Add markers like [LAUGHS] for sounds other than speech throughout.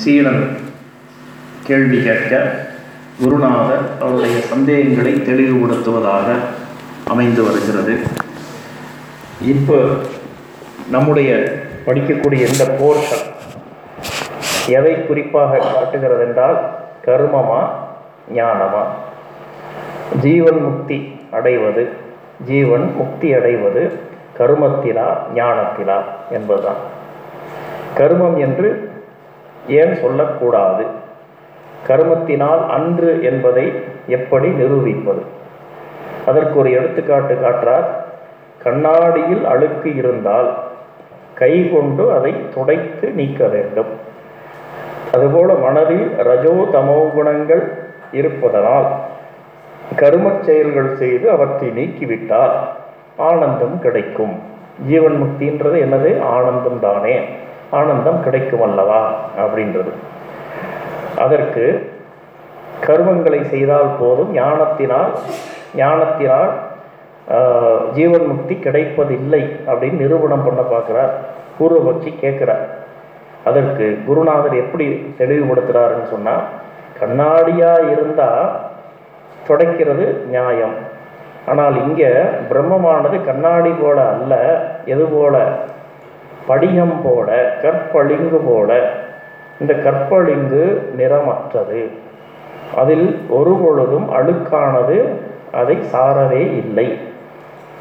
சீடன் கேள்வி கேட்க குருநாதர் அவருடைய சந்தேகங்களை தெளிவுபடுத்துவதாக அமைந்து வருகிறது. இப்போ நம்முடைய படிக்கக்கூடிய இந்த போர்ஷன் எதை குறிப்பாக காட்டுகிறது என்றால் கர்மமா ஞானமா? ஜீவன் முக்தி அடைவது ஜீவன் முக்தி அடைவது கருமத்திலா ஞானத்திலா என்பதுதான். கருமம் என்று ஏன் சொல்லக்கூடாது? கருமத்தினால் அன்று என்பதை எப்படி நிரூபிப்பது? அதற்கு ஒரு எடுத்துக்காட்டு காற்றார் கண்ணாடியில் அழுக்கு இருந்தால் கை கொண்டு அதை துடைத்து நீக்க வேண்டும். அதுபோல மனதில் ரஜோ தமோ குணங்கள் இருப்பதனால் கருமச் செயல்கள் செய்து அவற்றை நீக்கிவிட்டால் ஆனந்தம் கிடைக்கும். ஜீவன் முக்தின்றது என்னது? ஆனந்தம் தானே. ஆனந்தம் கிடைக்கும் அல்லவா அப்படின்றது. அதற்கு கர்மங்களை செய்தால் போதும் ஞானத்தினால் ஞானத்தினால் ஜீவன் முக்தி கிடைப்பதில்லை அப்படின்னு நிரூபணம் பண்ண பார்க்குறார். பூர்வபக்ஷி கேட்குறார். அதற்கு குருநாதர் எப்படி தெளிவுபடுத்துகிறாருன்னு சொன்னால் கண்ணாடியாக இருந்தால் துடைக்கிறது நியாயம். ஆனால் இங்கே பிரம்மமானது கண்ணாடி போல அல்ல எது போல? படிகம் போல கற்பளிங்கு போல இந்த கற்பளிங்கு நிறமற்றது. அதில் ஒரு பொழுதும் அழுக்கானது அதை சாரவே இல்லை.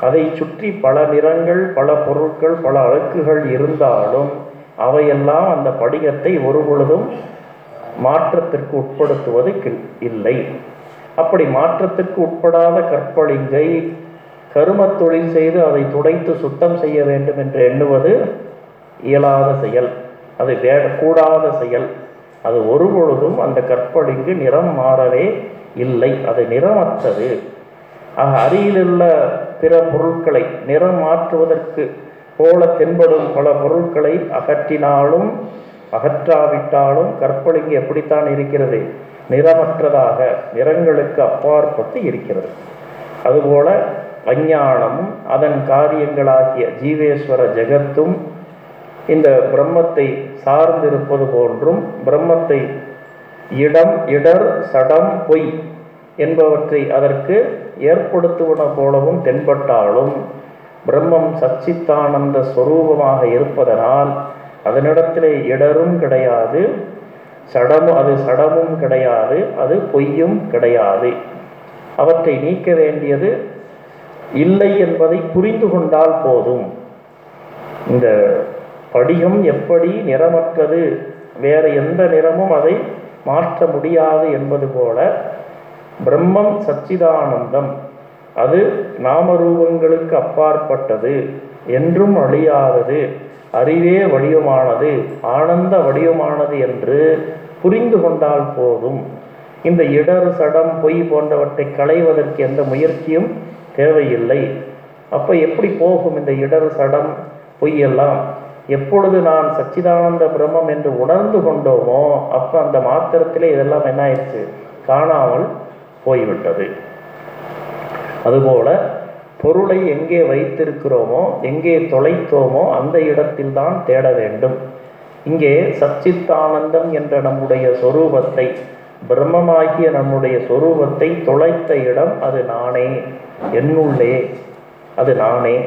அதை சுற்றி பல நிறங்கள் பல பொருட்கள் பல அழுக்குகள் இருந்தாலும் அவையெல்லாம் அந்த படிகத்தை ஒரு பொழுதும் மாற்றத்திற்கு உட்படுத்துவது இல்லை. அப்படி மாற்றத்திற்கு உட்படாத கற்பளிங்கை கருமத் தொழில் செய்து அதை துடைத்து சுத்தம் செய்ய வேண்டும் என்று எண்ணுவது இயலாத செயல் அது வே கூடாத செயல். அது ஒரு பொழுதும் அந்த கற்பழிங்கு நிறம் மாறவே இல்லை. அது நிறமற்றது. ஆக அருகிலுள்ள பிற பொருட்களை நிறம் மாற்றுவதற்கு போல தென்படும் பல பொருட்களை அகற்றினாலும் அகற்றாவிட்டாலும் கற்பழிங்கு எப்படித்தான் இருக்கிறது? நிறமற்றதாக நிறங்களுக்கு அப்பாற்பட்டு இருக்கிறது. அதுபோல அஞ்ஞானமும் அதன் காரியங்களாகிய ஜீவேஸ்வர ஜெகத்தும் இந்த பிரம்மத்தை சார்ந்திருப்பது போன்றும் பிரம்மத்தை இடம் இடர் சடம் பொய் என்பவற்றை அதற்கு ஏற்படுத்துவன போலவும் தென்பட்டாலும் பிரம்மம் சச்சித்தானந்த ஸ்வரூபமாக இருப்பதனால் அதனிடத்திலே இடரும் கிடையாது சடமும் அது சடமும் கிடையாது அது பொய்யும் கிடையாது. அவற்றை நீக்க வேண்டியது இல்லை என்பதை புரிந்து கொண்டால் போதும். இந்த படிகம் எப்படி நிறமற்றது? வேறு எந்த நிறமும் அதை மாற்ற முடியாது என்பது போல பிரம்மம் சச்சிதானந்தம். அது நாமரூபங்களுக்கு அப்பாற்பட்டது என்றும் அழியாதது அறிவே வடிவமானது ஆனந்த வடிவமானது என்று புரிந்து கொண்டால் போதும். இந்த இடர் சடம் பொய் போன்றவற்றை களைவதற்கு எந்த முயற்சியும் தேவையில்லை. அப்போ எப்படி போகும் இந்த இடர் சடம் பொய் எல்லாம்? எப்பொழுது நான் சச்சிதானந்த பிரம்மம் என்று உணர்ந்து கொண்டோமோ அப்போ அந்த மாத்திரத்திலே இதெல்லாம் என்ன ஆயிடுச்சு? காணாமல் போய்விட்டது. அதுபோல பொருளை எங்கே வைத்திருக்கிறோமோ எங்கே தொலைத்தோமோ அந்த இடத்தில்தான் தேட வேண்டும். இங்கே சச்சித்தானந்தம் என்ற நம்முடைய சொரூபத்தை பிரம்மமாகிய நம்முடைய சொரூபத்தை தொலைத்த இடம் அது நானே என்னுள்ளே அது நானே.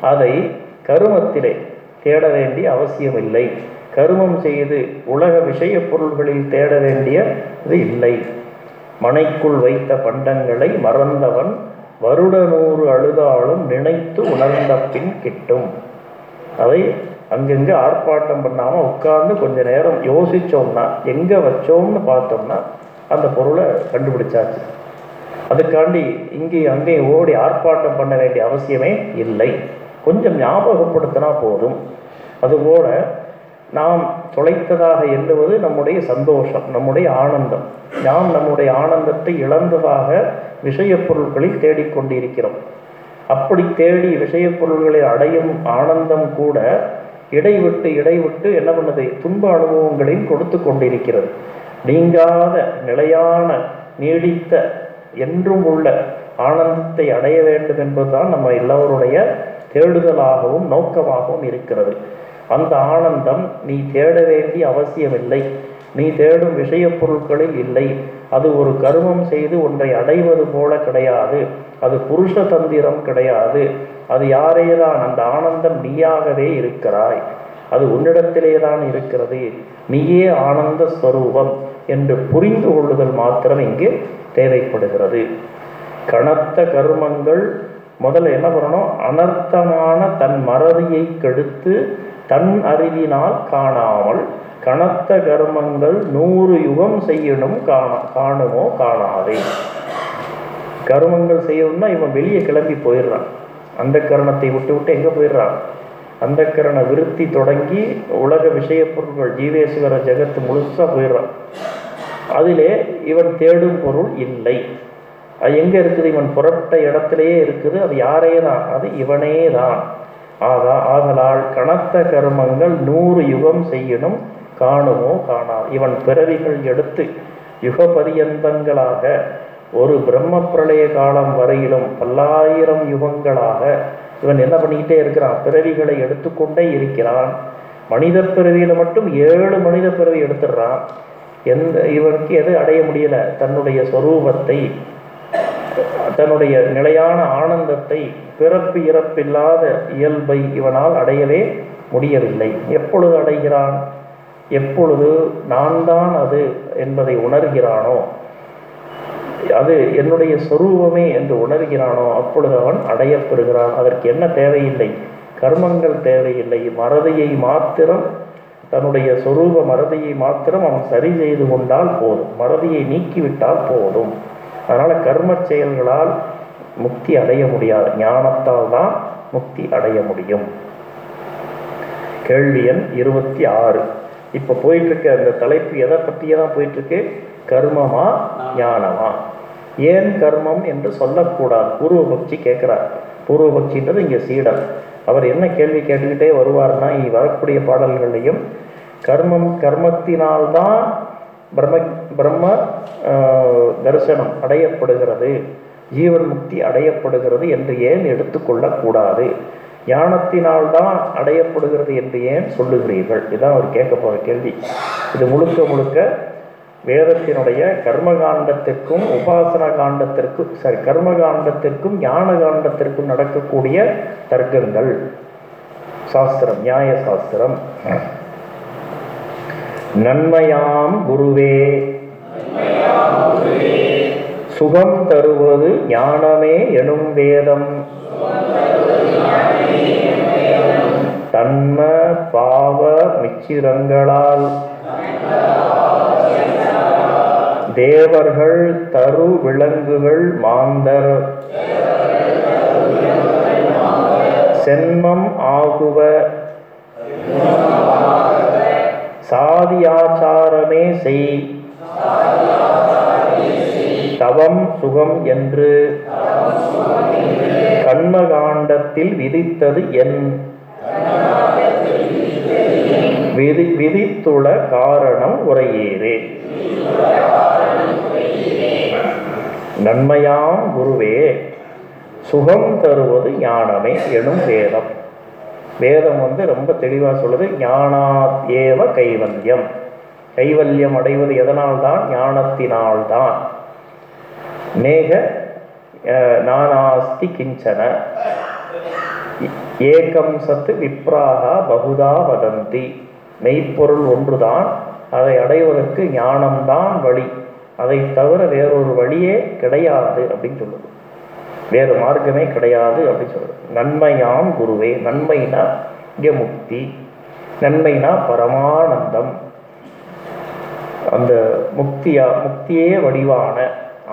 அதை கருமத்திலே தேட வேண்டிய அவசியமில்லை. கருமம் செய்து உலக விஷயப் பொருள்களில் தேட வேண்டியது இல்லை. மனைக்குள் வைத்த பண்டங்களை மறந்தவன் வருட நூறு அழுதாலும் நினைத்து உணர்ந்த பின் கிட்டும். அதை அங்கங்கே ஆர்ப்பாட்டம் பண்ணாமல் உட்கார்ந்து கொஞ்ச நேரம் யோசித்தோம்னா எங்கே வச்சோம்னு பார்த்தோம்னா அந்த பொருளை கண்டுபிடிச்சாச்சு. அதுக்காண்டி இங்கே அங்கே ஓடி ஆர்ப்பாட்டம் பண்ண வேண்டிய அவசியமே இல்லை. கொஞ்சம் ஞாபகப்படுத்தினா போதும். அதுபோல நாம் தொலைத்ததாக எண்ணுவது நம்முடைய சந்தோஷம் நம்முடைய ஆனந்தம். நாம் நம்முடைய ஆனந்தத்தை இழந்ததாக விஷயப் பொருட்களில் தேடிக்கொண்டிருக்கிறோம். அப்படி தேடி விஷயப் பொருள்களை அடையும் ஆனந்தம் கூட இடைவிட்டு இடைவிட்டு என்ன பண்ணுது? துன்ப அனுபவங்களையும் கொடுத்து கொண்டிருக்கிறது. நீங்காத நிலையான நீடித்த என்றும் உள்ள ஆனந்தத்தை அடைய வேண்டும் என்பதுதான் நம்ம எல்லோருடைய தேடுதலாகவும் நோக்கமாகவும் இருக்கிறது. அந்த ஆனந்தம் நீ தேட வேண்டிய அவசியமில்லை. நீ தேடும் விஷயப் பொருட்களில் இல்லை. அது ஒரு கருமம் செய்து ஒன்றை அடைவது போல கிடையாது. அது புருஷ தந்திரம் கிடையாது. அது யாரேதான் அந்த ஆனந்தம் நீயாகவே இருக்கிறாய். அது உன்னிடத்திலே தான் இருக்கிறது. நீயே ஆனந்த ஸ்வரூபம் என்று புரிந்து கொள்ளுதல் மாத்திரம் இங்கு தேவைப்படுகிறது. கனத்த கர்மங்கள் முதல்ல என்ன பண்ணணும்? அனர்த்தமான தன் மறதியை கெடுத்து தன் அறிவினால் காணாமல் கனத்த கர்மங்கள் நூறு யுகம் செய்யணும் காண காணுமோ காணாதே. கர்மங்கள் செய்யணும்னா இவன் வெளியே கிளம்பி போயிடுறான். அந்த கரணத்தை விட்டு விட்டு எங்கே போயிடுறான்? அந்த கரண விருத்தி தொடங்கி உலக விஷய பொருட்கள் ஜீவேஸ்வர ஜெகத்து முழுசாக போயிடுறான். அதிலே இவன் தேடும் பொருள் இல்லை. அது எங்கே இருக்குது? இவன் புறப்பட்ட இடத்திலேயே இருக்குது. அது யாரே தான் அது இவனே தான் ஆகா ஆதலால் கனத்த கர்மங்கள் நூறு யுகம் செய்யணும் காணுமோ காணா இவன் பிறவிகள் எடுத்து யுக பரியந்தங்களாக ஒரு பிரம்ம பிரளய காலம் வரையிலும் பல்லாயிரம் யுகங்களாக இவன் என்ன பண்ணிக்கிட்டே இருக்கிறான்? பிறவிகளை எடுத்துக்கொண்டே இருக்கிறான். மனித பிறவியில் மட்டும் ஏழு மனித பிறவி எடுத்துடுறான். எந்த இவனுக்கு எது அடைய முடியலை? தன்னுடைய சொரூபத்தை தன்னுடைய நிலையான ஆனந்தத்தை பிறப்பு இறப்பில்லாத இயல்பை இவனால் அடையவே முடியவில்லை. எப்பொழுது அடைகிறான்? எப்பொழுது நான் தான் அது என்பதை உணர்கிறானோ? அது என்னுடைய சொரூபமே என்று உணர்கிறானோ? அப்பொழுது அவன் அடையப்பெறுகிறான் அதற்கு என்ன தேவையில்லை? கர்மங்கள் தேவையில்லை. மறதியை மாத்திரம் தன்னுடைய சொரூப மறதியை மாத்திரம் அவன் சரி செய்து கொண்டால் போதும். மறதியை நீக்கிவிட்டால் போதும். அதனால் கர்ம செயல்களால் முக்தி அடைய முடியாது. ஞானத்தால் தான் முக்தி அடைய முடியும். கேள்வி எண் இருபத்தி ஆறு. இப்போ போயிட்டு இருக்க அந்த தலைப்பு எதை பற்றியே தான் போயிட்டு இருக்கு கர்மமா ஞானமா? ஏன் கர்மம் என்று சொல்லக்கூடாது. பூர்வபக்ஷி கேட்குறார். பூர்வபக்ஷின்றது இங்கே சீடன். அவர் என்ன கேள்வி கேட்டுக்கிட்டே வருவார்னா இனி வரக்கூடிய பாடல்களையும் கர்மம் கர்மத்தினால்தான் பிரம்ம பிரம்ம தரிசனம் அடையப்படுகிறது. ஜீவன் முக்தி அடையப்படுகிறது என்று ஏன் எடுத்துக்கொள்ளக்கூடாது ஞானத்தினால் தான் அடையப்படுகிறது என்று ஏன் சொல்லுகிறீர்கள்? இதான் அவர் கேட்க போகிற கேள்வி. இது முழுக்க முழுக்க வேதத்தினுடைய கர்மகாண்டத்திற்கும் உபாசன காண்டத்திற்கும் சாரி கர்மகாண்டத்திற்கும் ஞான காண்டத்திற்கும் நடக்கக்கூடிய தர்க்கங்கள். சாஸ்திரம் நியாய சாஸ்திரம். நன்மையாம் குருவே. சுகம் தருவது ஞானமே எனும் வேதம். தன்ம பாவ மிச்சிரங்களால் தேவர்கள் தரு விலங்குகள் மாந்தர். சென்மம் ஆகுவ. சாதியாச்சாரமே செய். தவம் சுகம் என்று. கண்மகாண்டத்தில் விதித்தது என். விதி விதித்துள காரணம் உரையீரே நன்மையாம் குருவே சுகம் தருவது ஞானமே எனும் வேதம். வேதம் வந்து ரொம்ப தெளிவாக சொல்லுது ஞானாத் ஏவ கைவல்யம். கைவல்யம் அடைவது எதனால்தான்? ஞானத்தினால்தான். நேக நானாஸ்தி கிஞ்சன. ஏகம் சத்து விப்ராக பகுதா வதந்தி. மெய்ப்பொருள் ஒன்றுதான் அதை அடைவதற்கு ஞானம்தான் வழி. அதை தவிர வேறொரு வழியே கிடையாது அப்படின்னு சொல்லுது. வேறு மார்க்கமே கிடையாது அப்படின்னு சொல்லுது நன்மையாம் குருவே நன்மைனா இங்கே முக்தி நன்மைனா பரமானந்தம். அந்த முக்தியா முக்தியே வடிவான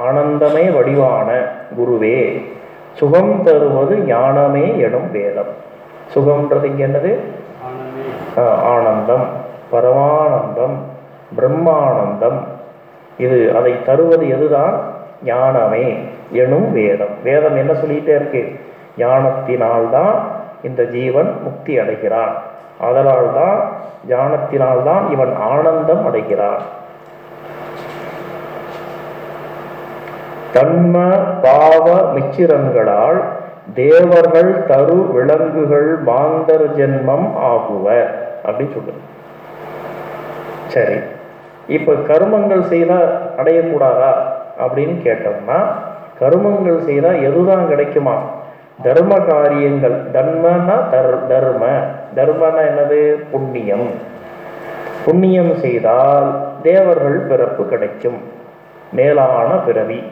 ஆனந்தமே வடிவான குருவே. சுகம் தருவது ஞானமே எனும் வேதம். சுகம்ன்றது இங்க என்னது? ஆனந்தம். பரமானந்தம் பிரம்மானந்தம். இது அதை தருவது எதுதான்? ஞானமே. எனும் வேதம். வேதம் என்ன சொல்லிட்டே இருக்கு? ஞானத்தினால்தான் இந்த ஜீவன் முக்தி அடைகிறான். அதனால் தான் ஞானத்தினால்தான் இவன் ஆனந்தம் அடைகிறான். தன்ம பாவ மிச்சிரங்களால் தேவர்கள் தரு விலங்குகள் மாந்தர் ஜென்மம் ஆகுவர் அப்படின்னு சொல்லுது சரி. இப்போ கருமங்கள் செய்தால் அடையக்கூடாதா அப்படின்னு கேட்டோம்னா கருமங்கள் செய்தால் எதுதான் கிடைக்குமா? தர்ம காரியங்கள் தர்மனா தர் தர்ம. தர்மனா என்னது? புண்ணியம். புண்ணியம் செய்தால் தேவர்கள் பிறப்பு கிடைக்கும். மேலான பிறவி.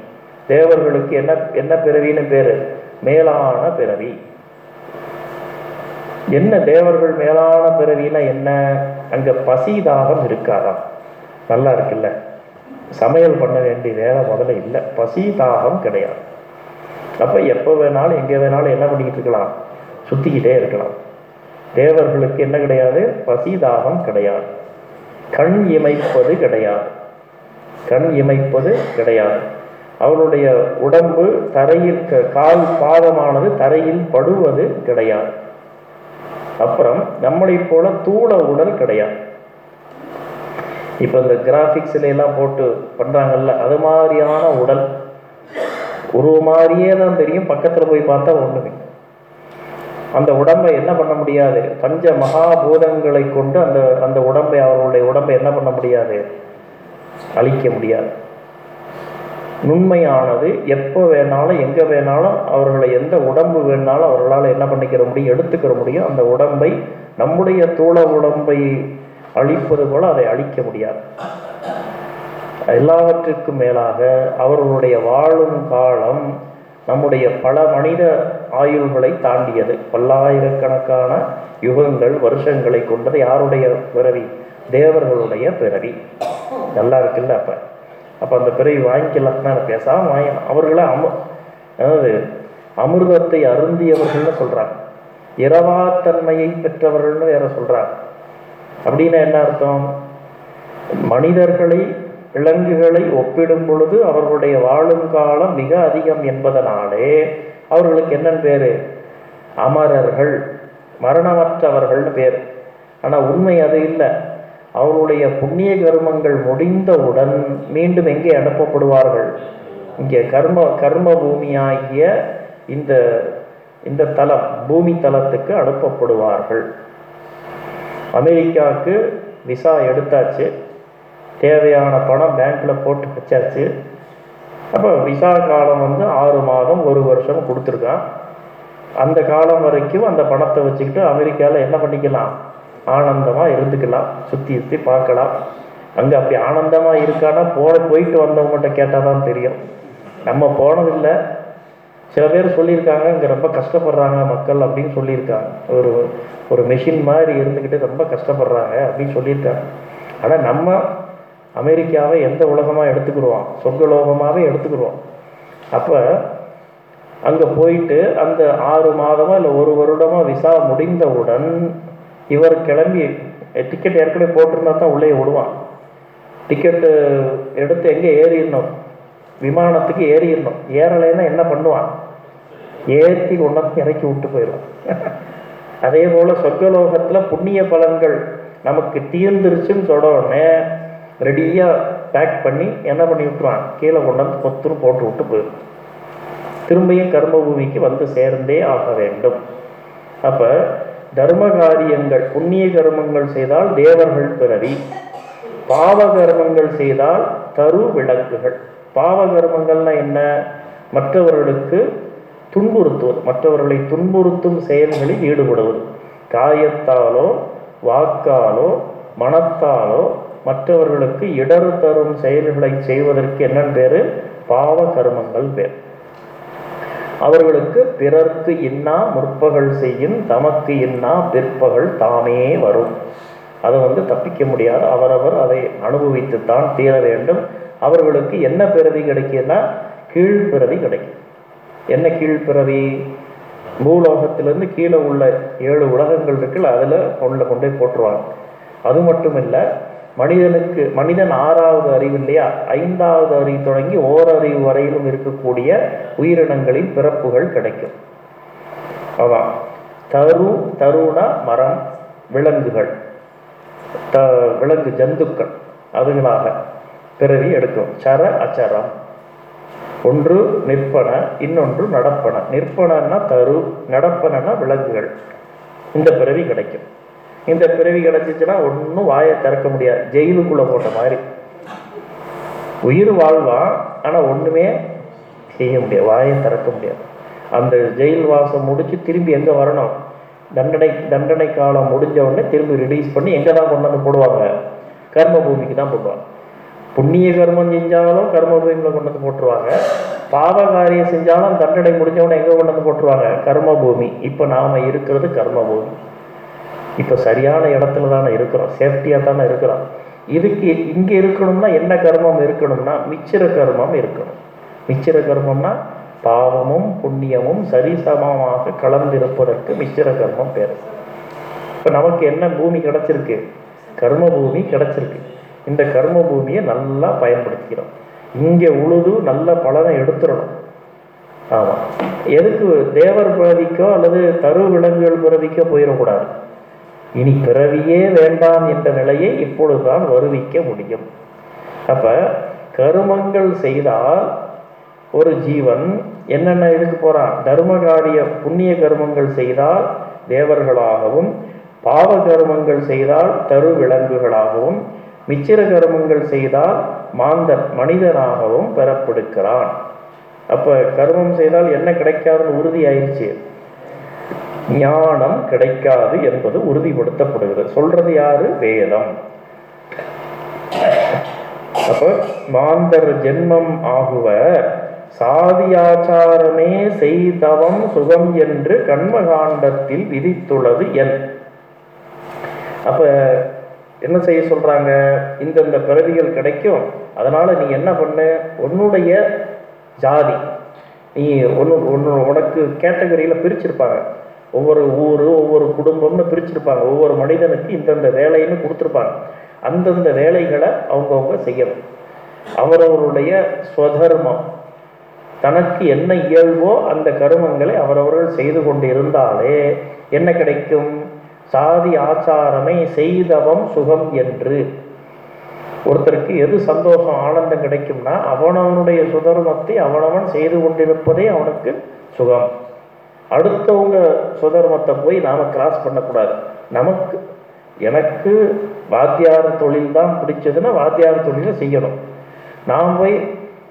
தேவர்களுக்கு என்ன என்ன பிறவின்னு பேரு? மேலான பிறவி. என்ன தேவர்கள் மேலான பிறவினா என்ன? அங்க பசி தாகம் இருக்காதாம். நல்லா இருக்குல்ல? சமையல் பண்ண வேண்டிய வேலை முதல்ல இல்லை. பசி தாகம் கிடையாது. அப்போ எப்போ வேணாலும் எங்கே வேணாலும் என்ன பண்ணிக்கிட்டு இருக்கலாம்? சுற்றிக்கிட்டே இருக்கலாம். தேவர்களுக்கு என்ன கிடையாது? பசி தாகம் கிடையாது. கண் இமைப்பது கிடையாது. கண் இமைப்பது கிடையாது. அவருடைய உடம்பு தரையில் க- கால் பாதமானது தரையில் படுவது கிடையாது. அப்புறம் நம்மளைப் போல தூள உடல் கிடையாது. இப்போ இந்த கிராஃபிக்ஸ்ல எல்லாம் போட்டு பண்ணுறாங்கல்ல அது மாதிரியான உடல். உருவ மாதிரியே தான் தெரியும். பக்கத்தில் போய் பார்த்தா ஒன்றுமே அந்த உடம்பை என்ன பண்ண முடியாது? பஞ்ச மகாபூதங்களை கொண்டு அந்த அந்த உடம்பை அவர்களுடைய உடம்பை என்ன பண்ண முடியாது? அழிக்க முடியாது. நுண்மையானது எப்போ வேணாலும் எங்கே வேணாலும் அவர்களை எந்த உடம்பு வேணாலும் அவர்களால் என்ன பண்ணிக்கிற முடியும் எடுத்துக்கிற முடியும். அந்த உடம்பை நம்முடைய தூள உடம்பை அழிப்பது போல அதை அழிக்க முடியாது. எல்லாவற்றிற்கும் மேலாக அவர்களுடைய வாழும் காலம் நம்முடைய பல மனித ஆயுள்களை தாண்டியது. பல்லாயிரக்கணக்கான யுகங்கள் வருஷங்களை கொண்டது யாருடைய பிறவி? தேவர்களுடைய பிறவி. நல்லா இருக்குல்ல அப்ப? அப்ப அந்த பிறவி வாங்கிக்கலாம்னா பேசாம வாங்கி அவர்களை அமு அதாவது அமிர்தத்தை அருந்தியவர்கள்னு சொல்றாங்க. இரவாத்தன்மையை பெற்றவர்கள்னு வேற சொல்றாங்க. அப்படின்னா என்ன அர்த்தம்? மனிதர்களை விலங்குகளை ஒப்பிடும் பொழுது அவர்களுடைய வாழும் காலம் மிக அதிகம் என்பதனாலே அவர்களுக்கு என்னன்னு பேர்? அமரர்கள் மரணமற்றவர்கள்னு பேர். ஆனால் உண்மை அது இல்லை. அவருடைய புண்ணிய கர்மங்கள் முடிந்தவுடன் மீண்டும் எங்கே அனுப்பப்படுவார்கள்? இங்கே கர்ம கர்ம பூமியாகிய இந்த இந்த தலம் பூமி தலத்துக்கு அனுப்பப்படுவார்கள். அமெரிக்காவுக்கு விசா எடுத்தாச்சு. தேவையான பணம் பேங்க்கில் போட்டு வச்சாச்சு. அப்போ விசா காலம் வந்து ஆறு மாதம் ஒரு வருஷம் கொடுத்துருக்கான். அந்த காலம் வரைக்கும் அந்த பணத்தை வச்சுக்கிட்டு அமெரிக்காவில் என்ன பண்ணிக்கலாம்? ஆனந்தமாக இருந்துக்கலாம். சுற்றி சுற்றி பார்க்கலாம். அங்கே அப்படி ஆனந்தமாக இருக்கானா? போன போயிட்டு வந்தவங்ககிட்ட கேட்டால் தான் தெரியும். நம்ம போனதில்லை. சில பேர் சொல்லியிருக்காங்க இங்கே ரொம்ப கஷ்டப்படுறாங்க மக்கள் அப்படின்னு சொல்லியிருக்காங்க. ஒரு ஒரு மெஷின் மாதிரி இருந்துக்கிட்டு ரொம்ப கஷ்டப்படுறாங்க அப்படின்னு சொல்லியிருக்காங்க. ஆனால் நம்ம அமெரிக்காவை எந்த உலகமாக எடுத்துக்கிடுவோம்? சொர்க்கலோகமாகவே எடுத்துக்கிடுவோம். அப்போ அங்கே போயிட்டு அந்த ஆறு மாதமாக இல்லை ஒரு வருடமா விசா முடிந்தவுடன் இவர் கிளம்பி டிக்கெட் ஏற்கனவே போட்டிருந்தா தான் உள்ளே விடுவான் டிக்கெட்டு எடுத்து எங்கே ஏறிடணும்? விமானத்துக்கு ஏறிடணும் ஏறலைன்னா என்ன பண்ணுவான்? ஏற்றி கொண்டாந்து இறக்கி விட்டு போயிடுவான். [LAUGHS] அதே போல் சொர்க்கலோகத்தில் புண்ணிய பலன்கள் நமக்கு தீர்ந்துருச்சுன்னு சொன்ன உடனே ரெடியாக பேக் பண்ணி என்ன பண்ணி விட்டுருவான்? கீழே கொண்டு வந்து கொத்துன்னு போட்டு விட்டு போயிடும் திரும்பியும் கர்ம பூமிக்கு வந்து சேர்ந்தே ஆக வேண்டும். அப்போ தர்ம காரியங்கள் புண்ணிய கர்மங்கள் செய்தால் தேவர்கள் பிறவி. பாவ கர்மங்கள் செய்தால் தரு விளக்குகள். பாவ கர்மங்கள்னா என்ன? மற்றவர்களுக்கு துன்புறுத்துவது. மற்றவர்களை துன்புறுத்தும் செயல்களில் ஈடுபடுவது. காயத்தாலோ வாக்காலோ மனத்தாலோ மற்றவர்களுக்கு இடர் தரும் செயல்களை செய்வதற்கு என்னன்னு பேர்? பாவ கர்மங்கள் பேர். அவர்களுக்கு பிறர்க்கு இன்னா முற்பகல் செய்யும் தமக்கு இன்னா பிற்பகல் தாமே வரும். அதை வந்து தப்பிக்க முடியாது. அவரவர் அதை அனுபவித்துத்தான் தீர வேண்டும். அவர்களுக்கு என்ன பிறவி கிடைக்கும்னா கீழ்பிறவி கிடைக்கும். என்ன கீழ்பிறவி? பூலோகத்திலிருந்து கீழே உள்ள ஏழு உலகங்கள் இருக்குல்ல அதில் கொண்டு கொண்டு போய் போட்டுருவாங்க. அது மட்டும் இல்லை மனிதனுக்கு மனிதன் ஆறாவது அறிவு இல்லையா? ஐந்தாவது அறிவு தொடங்கி ஓரறிவு வரையிலும் இருக்கக்கூடிய உயிரினங்களின் பிறப்புகள் கிடைக்கும். அதான் தரு தருண மரம் விலங்குகள் த விலங்கு ஜந்துக்கள் அதுகளாக. பிறவி எடுக்கும். சர அச்சரம். ஒன்று நிற்பன இன்னொன்று நடப்பன. நிற்பனன்னா தரு நடப்பனன்னா விலங்குகள். இந்த பிறவி கிடைக்கும். இந்த பிறவி கிடைச்சிச்சுன்னா ஒன்றும் வாயை திறக்க முடியாது. ஜெயிலுக்குள்ள போட்ட மாதிரி. உயிர் வாழ்வான் ஆனால் ஒன்றுமே செய்ய முடியாது. வாயை திறக்க முடியாது. அந்த ஜெயில் வாசம் முடிச்சு திரும்பி எங்கே வரணும்? தண்டனை தண்டனை காலம் முடிஞ்ச உடனே திரும்பி ரிலீஸ் பண்ணி எங்கே தான் கொண்டு வந்து போடுவாங்க? கர்ம பூமிக்கு தான் போடுவாங்க. புண்ணிய கர்மம் செஞ்சாலும் கர்ம பூமியில் கொண்டு வந்து போட்டுருவாங்க. பாவ காரியம் செஞ்சாலும் தண்டனை முடிஞ்சவனே எங்கே கொண்டு வந்து போட்டுருவாங்க? கர்ம பூமி. இப்போ நாம் இருக்கிறது கர்ம பூமி. இப்போ சரியான இடத்துல தானே இருக்கிறோம். சேஃப்டியாக தானே இருக்கிறோம். இதுக்கு இங்கே இருக்கணும்னா என்ன கர்மம் இருக்கணும்னா மிச்சிர கர்மம் இருக்கணும். மிச்சிர கர்மம்னா பாவமும் புண்ணியமும் சரிசமமாக கலந்திருப்பதற்கு மிச்சிர கர்மம் பேர். இப்போ நமக்கு என்ன பூமி கிடச்சிருக்கு? கர்ம பூமி கிடச்சிருக்கு. இந்த கர்ம பூமியை நல்லா பயன்படுத்திக்கிறோம். இங்கே உழுது நல்ல பலனை எடுத்துடணும். ஆமாம் எதுக்கு தேவர் பிறவிக்கோ அல்லது தரு விலங்குகள் பிறவிக்கோ போயிடக்கூடாது. இனி பிறவியே வேண்டாம் என்ற நிலையை இப்பொழுதுதான் வருவிக்க முடியும். அப்போ கருமங்கள் செய்தால் ஒரு ஜீவன் என்னென்ன இதுக்கு போகிறான் தர்மகாரிய புண்ணிய கர்மங்கள் செய்தால் தேவர்களாகவும் பாவ கர்மங்கள் செய்தால் தரு விலங்குகளாகவும் மிச்சிர கர்மங்கள் செய்தால் மாந்தர் மனிதனாகவும் பெறப்படுக்கிறான் அப்ப கர்மம் செய்தால் என்ன கிடைக்காதுன்னு உறுதி ஆயிடுச்சு ஞானம் கிடைக்காது என்பது உறுதிப்படுத்தப்படுகிறது. சொல்றது யாரு? வேதம். அப்ப மாந்தர் ஜென்மம் ஆகுவர். சாதியாச்சாரமே செய்தவம் சுகம் என்று கண்மகாண்டத்தில் விதித்துள்ளது என். அப்ப என்ன செய்ய சொல்கிறாங்க இந்தந்த பிறவிகள் கிடைக்கும். அதனால் நீ என்ன பண்ணு? உன்னுடைய ஜாதி. நீ ஒன்று ஒன்று உனக்கு கேட்டகரியில் பிரிச்சிருப்பாங்க. ஒவ்வொரு ஊர் ஒவ்வொரு குடும்பம்னு பிரிச்சிருப்பாங்க. ஒவ்வொரு மனிதனுக்கு இந்தந்த வேலைன்னு கொடுத்துருப்பாங்க. அந்தந்த வேலைகளை அவங்கவுங்க செய்யணும். அவரவருடைய ஸ்வதர்மம். தனக்கு என்ன இயல்போ அந்த கருமங்களை அவரவர்கள் செய்து கொண்டு இருந்தாலே என்ன கிடைக்கும்? சாதி ஆச்சாரமை செய்தவம் சுகம் என்று. ஒருத்தருக்கு எது சந்தோஷம் ஆனந்தம் கிடைக்கும்னா அவனவனுடைய சுதர்மத்தை அவனவன் செய்து கொண்டிருப்பதே அவனுக்கு சுகம். அடுத்தவங்க சுதர்மத்தை போய் நாம் கிராஸ் பண்ணக்கூடாது. நமக்கு எனக்கு வாத்தியார் தொழில் தான் பிடிச்சதுன்னா வாத்தியார் தொழிலை செய்யணும். நாம் போய்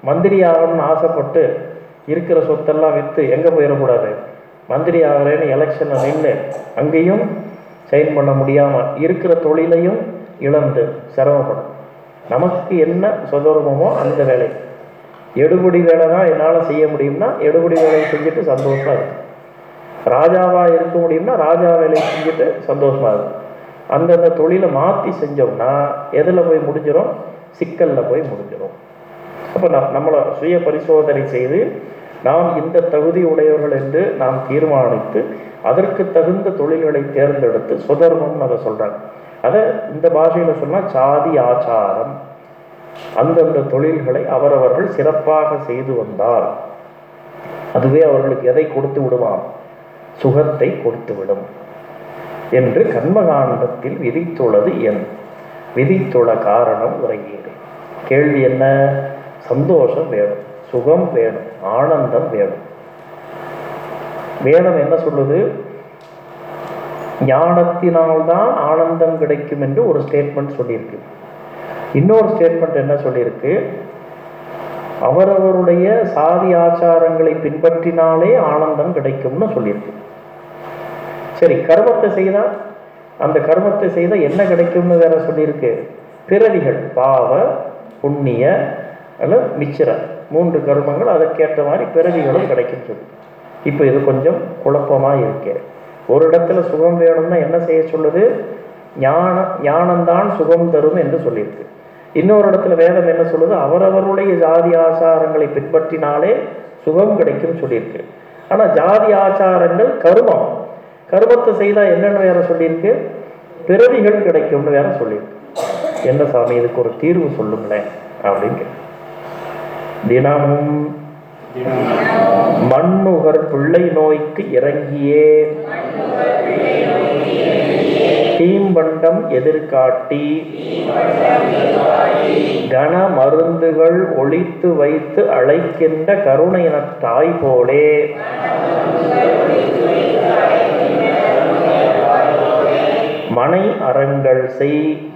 மந்திரி ஆகணும்னு ஆசைப்பட்டு இருக்கிற சொத்தெல்லாம் விற்று எங்கே போயிடக்கூடாது? மந்திரி ஆகிறேன்னு எலெக்ஷனில் நின்று அங்கேயும் சைன் பண்ண முடியாமல் இருக்கிற தொழிலையும் இழந்து சிரமப்படும். நமக்கு என்ன சுதர்மமோ அந்த வேலை. எடுபடி வேலை தான் என்னால் செய்ய முடியும்னா எடுபடி வேலையை செஞ்சுட்டு சந்தோஷமா இருக்கும் ராஜாவாக இருக்க முடியும்னா ராஜா வேலையை செஞ்சுட்டு சந்தோஷமா இருக்கும் அந்தந்த தொழிலை மாற்றி செஞ்சோம்னா எதில் போய் முடிஞ்சிடும் சிக்கலில் போய் முடிஞ்சிடும் அப்போ நம் நம்மளை சுய பரிசோதனை செய்து நாம் இந்த தகுதி உடையவர்கள் என்று நாம் தீர்மானித்து அதற்கு தகுந்த தொழில்களை தேர்ந்தெடுத்து சுதர்மம்னு அதை சொல்கிறாங்க அதை இந்த பாஷையில் சொன்னால் சாதி ஆச்சாரம். அந்தந்த தொழில்களை அவரவர்கள் சிறப்பாக செய்து வந்தால் அதுவே அவர்களுக்கு எதை கொடுத்து விடுவான் சுகத்தை கொடுத்து விடும். என்று கர்மகாண்டத்தில் விதித்துள்ளது என். விதித்துள்ள காரணம் உரையீடு. கேள்வி என்ன? சந்தோஷம் வேணும். சுகம் வேணும். ஆனந்தம் வேணும். வேதம் என்ன சொல்லுது? ஞானத்தினால்தான் ஆனந்தம் கிடைக்கும் என்று ஒரு ஸ்டேட்மெண்ட் சொல்லியிருக்கு. இன்னொரு ஸ்டேட்மெண்ட் என்ன சொல்லியிருக்கு? அவரவருடைய சாதி ஆச்சாரங்களை பின்பற்றினாலே ஆனந்தம் கிடைக்கும்னு சொல்லியிருக்கு. சரி கர்மத்தை செய்தால் அந்த கர்மத்தை செய்தால் என்ன கிடைக்கும்னு வேற சொல்லியிருக்கு? பிறவிகள் பாவ புண்ணிய அல்ல மிச்சிர மூன்று கர்மங்கள் அதற்கேற்ற மாதிரி பிறவிகளும் கிடைக்கும் சொல்லி இப்போ இது கொஞ்சம் குழப்பமாக இருக்கு. ஒரு இடத்துல சுகம் வேணும்னா என்ன செய்ய சொல்லுது? ஞான ஞானம்தான் சுகம் தரும் என்று சொல்லியிருக்கு. இன்னொரு இடத்துல வேதம் என்ன சொல்லுது? அவரவருடைய ஜாதி ஆச்சாரங்களை பின்பற்றினாலே சுகம் கிடைக்கும் சொல்லியிருக்கு. ஆனால் ஜாதி ஆச்சாரங்கள் கருமம். கருமத்தை செய்தால் என்னென்னு வேற சொல்லியிருக்கு? பிறவிகள் கிடைக்கும்னு வேற சொல்லியிருக்கு. என்ன சாமி இதுக்கு ஒரு தீர்வு சொல்லுங்களேன் அப்படின்னு தினமும் மண்ணுகர் பிள்ளை நோய்க்கு இறங்கியே. தீம்பண்டம் எதிர்காட்டி. கன மருந்துகள் ஒழித்து வைத்து அழைக்கின்ற கருணையின தாய் போலே. மனை அறங்கள் செய்.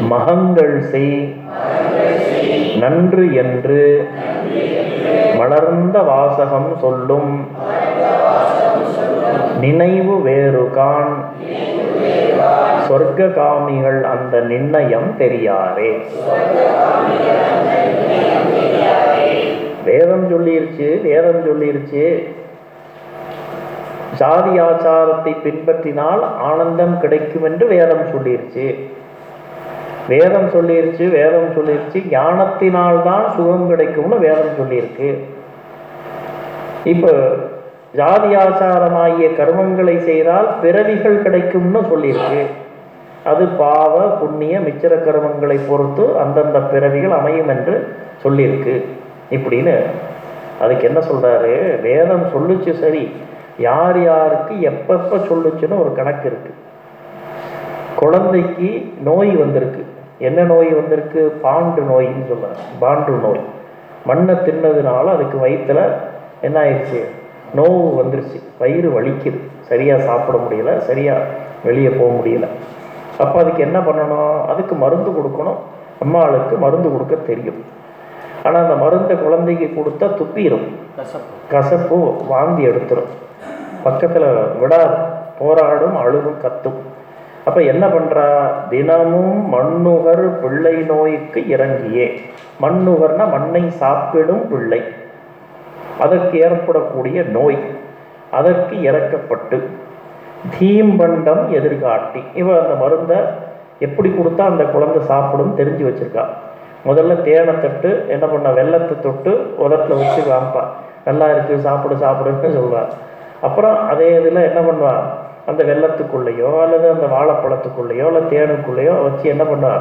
மகங்கள் செய். நன்று என்று. மலர்ந்த வாசகம் சொல்லும். நினைவு வேறு கான் சொர்க்க காமிகள் அந்த நிர்ணயம் தெரியாரே வேதம் சொல்லிருச்சு வேதம் சொல்லிருச்சு. சாதி ஆச்சாரத்தை பின்பற்றினால் ஆனந்தம் கிடைக்கும் என்று வேதம் சொல்லிருச்சு. வேதம் சொல்லிருச்சு வேதம் சொல்லிருச்சு. ஞானத்தினால்தான் சுகம் கிடைக்கும்னு வேதம் சொல்லியிருக்கு. இப்போ ஜாதி ஆச்சாரமாகிய கர்மங்களை செய்தால் பிறவிகள் கிடைக்கும்னு சொல்லியிருக்கு. அது பாவ புண்ணிய மிச்சிர கர்மங்களை பொறுத்து அந்தந்த பிறவிகள் அமையும் என்று சொல்லியிருக்கு. இப்படின்னு அதுக்கு என்ன சொல்றாரு? வேதம் சொல்லுச்சு சரி. யார் யாருக்கு எப்பப்போ சொல்லுச்சுன்னு ஒரு கணக்கு இருக்கு. குழந்தைக்கு நோய் வந்திருக்கு. என்ன நோய் வந்திருக்கு? பாண்டு நோயின்னு சொல்றாங்க. பாண்டு நோய். மண்ணை தின்னதுனால அதுக்கு வயிற்றில் என்ன ஆயிடுச்சு? நோவு வந்துருச்சு. வயிறு வலிக்குது. சரியாக சாப்பிட முடியல. சரியாக வெளியே போக முடியல. அப்போ அதுக்கு என்ன பண்ணணும்? அதுக்கு மருந்து கொடுக்கணும். அம்மாளுக்கு மருந்து கொடுக்க தெரியும். ஆனால் அந்த மருந்தை குழந்தைக்கு கொடுத்தா துப்பிடும் கசப்பு கசப்பு வாந்தி எடுத்துடும் பக்கத்தில் விடாது. போராடும் அழுகும் கத்தும். அப்போ என்ன பண்ணுறா தினமும் மண்ணுகர் பிள்ளை நோய்க்கு இறங்கியே. மண்ணுகர்னா மண்ணை சாப்பிடும் பிள்ளை. அதற்கு ஏற்படக்கூடிய நோய். அதற்கு இறக்கப்பட்டு தீம்பண்டம் எதிர்காட்டி. இவன் அந்த மருந்தை எப்படி கொடுத்தா அந்த குழந்தை சாப்பிடும் தெரிஞ்சு வச்சுருக்கா. முதல்ல தேனை தொட்டு என்ன பண்ண வெள்ளத்தை தொட்டு உதட்டில் வச்சு காமிப்பான் நல்லா இருக்குது சாப்பிடு சாப்பிடுன்னு சொல்லுவா அப்புறம் அதே இதில் என்ன பண்ணுவான் அந்த வெள்ளத்துக்குள்ளேயோ அல்லது அந்த வாழைப்பழத்துக்குள்ளேயோ இல்லை தேனுக்குள்ளேயோ வச்சு என்ன பண்ணுவா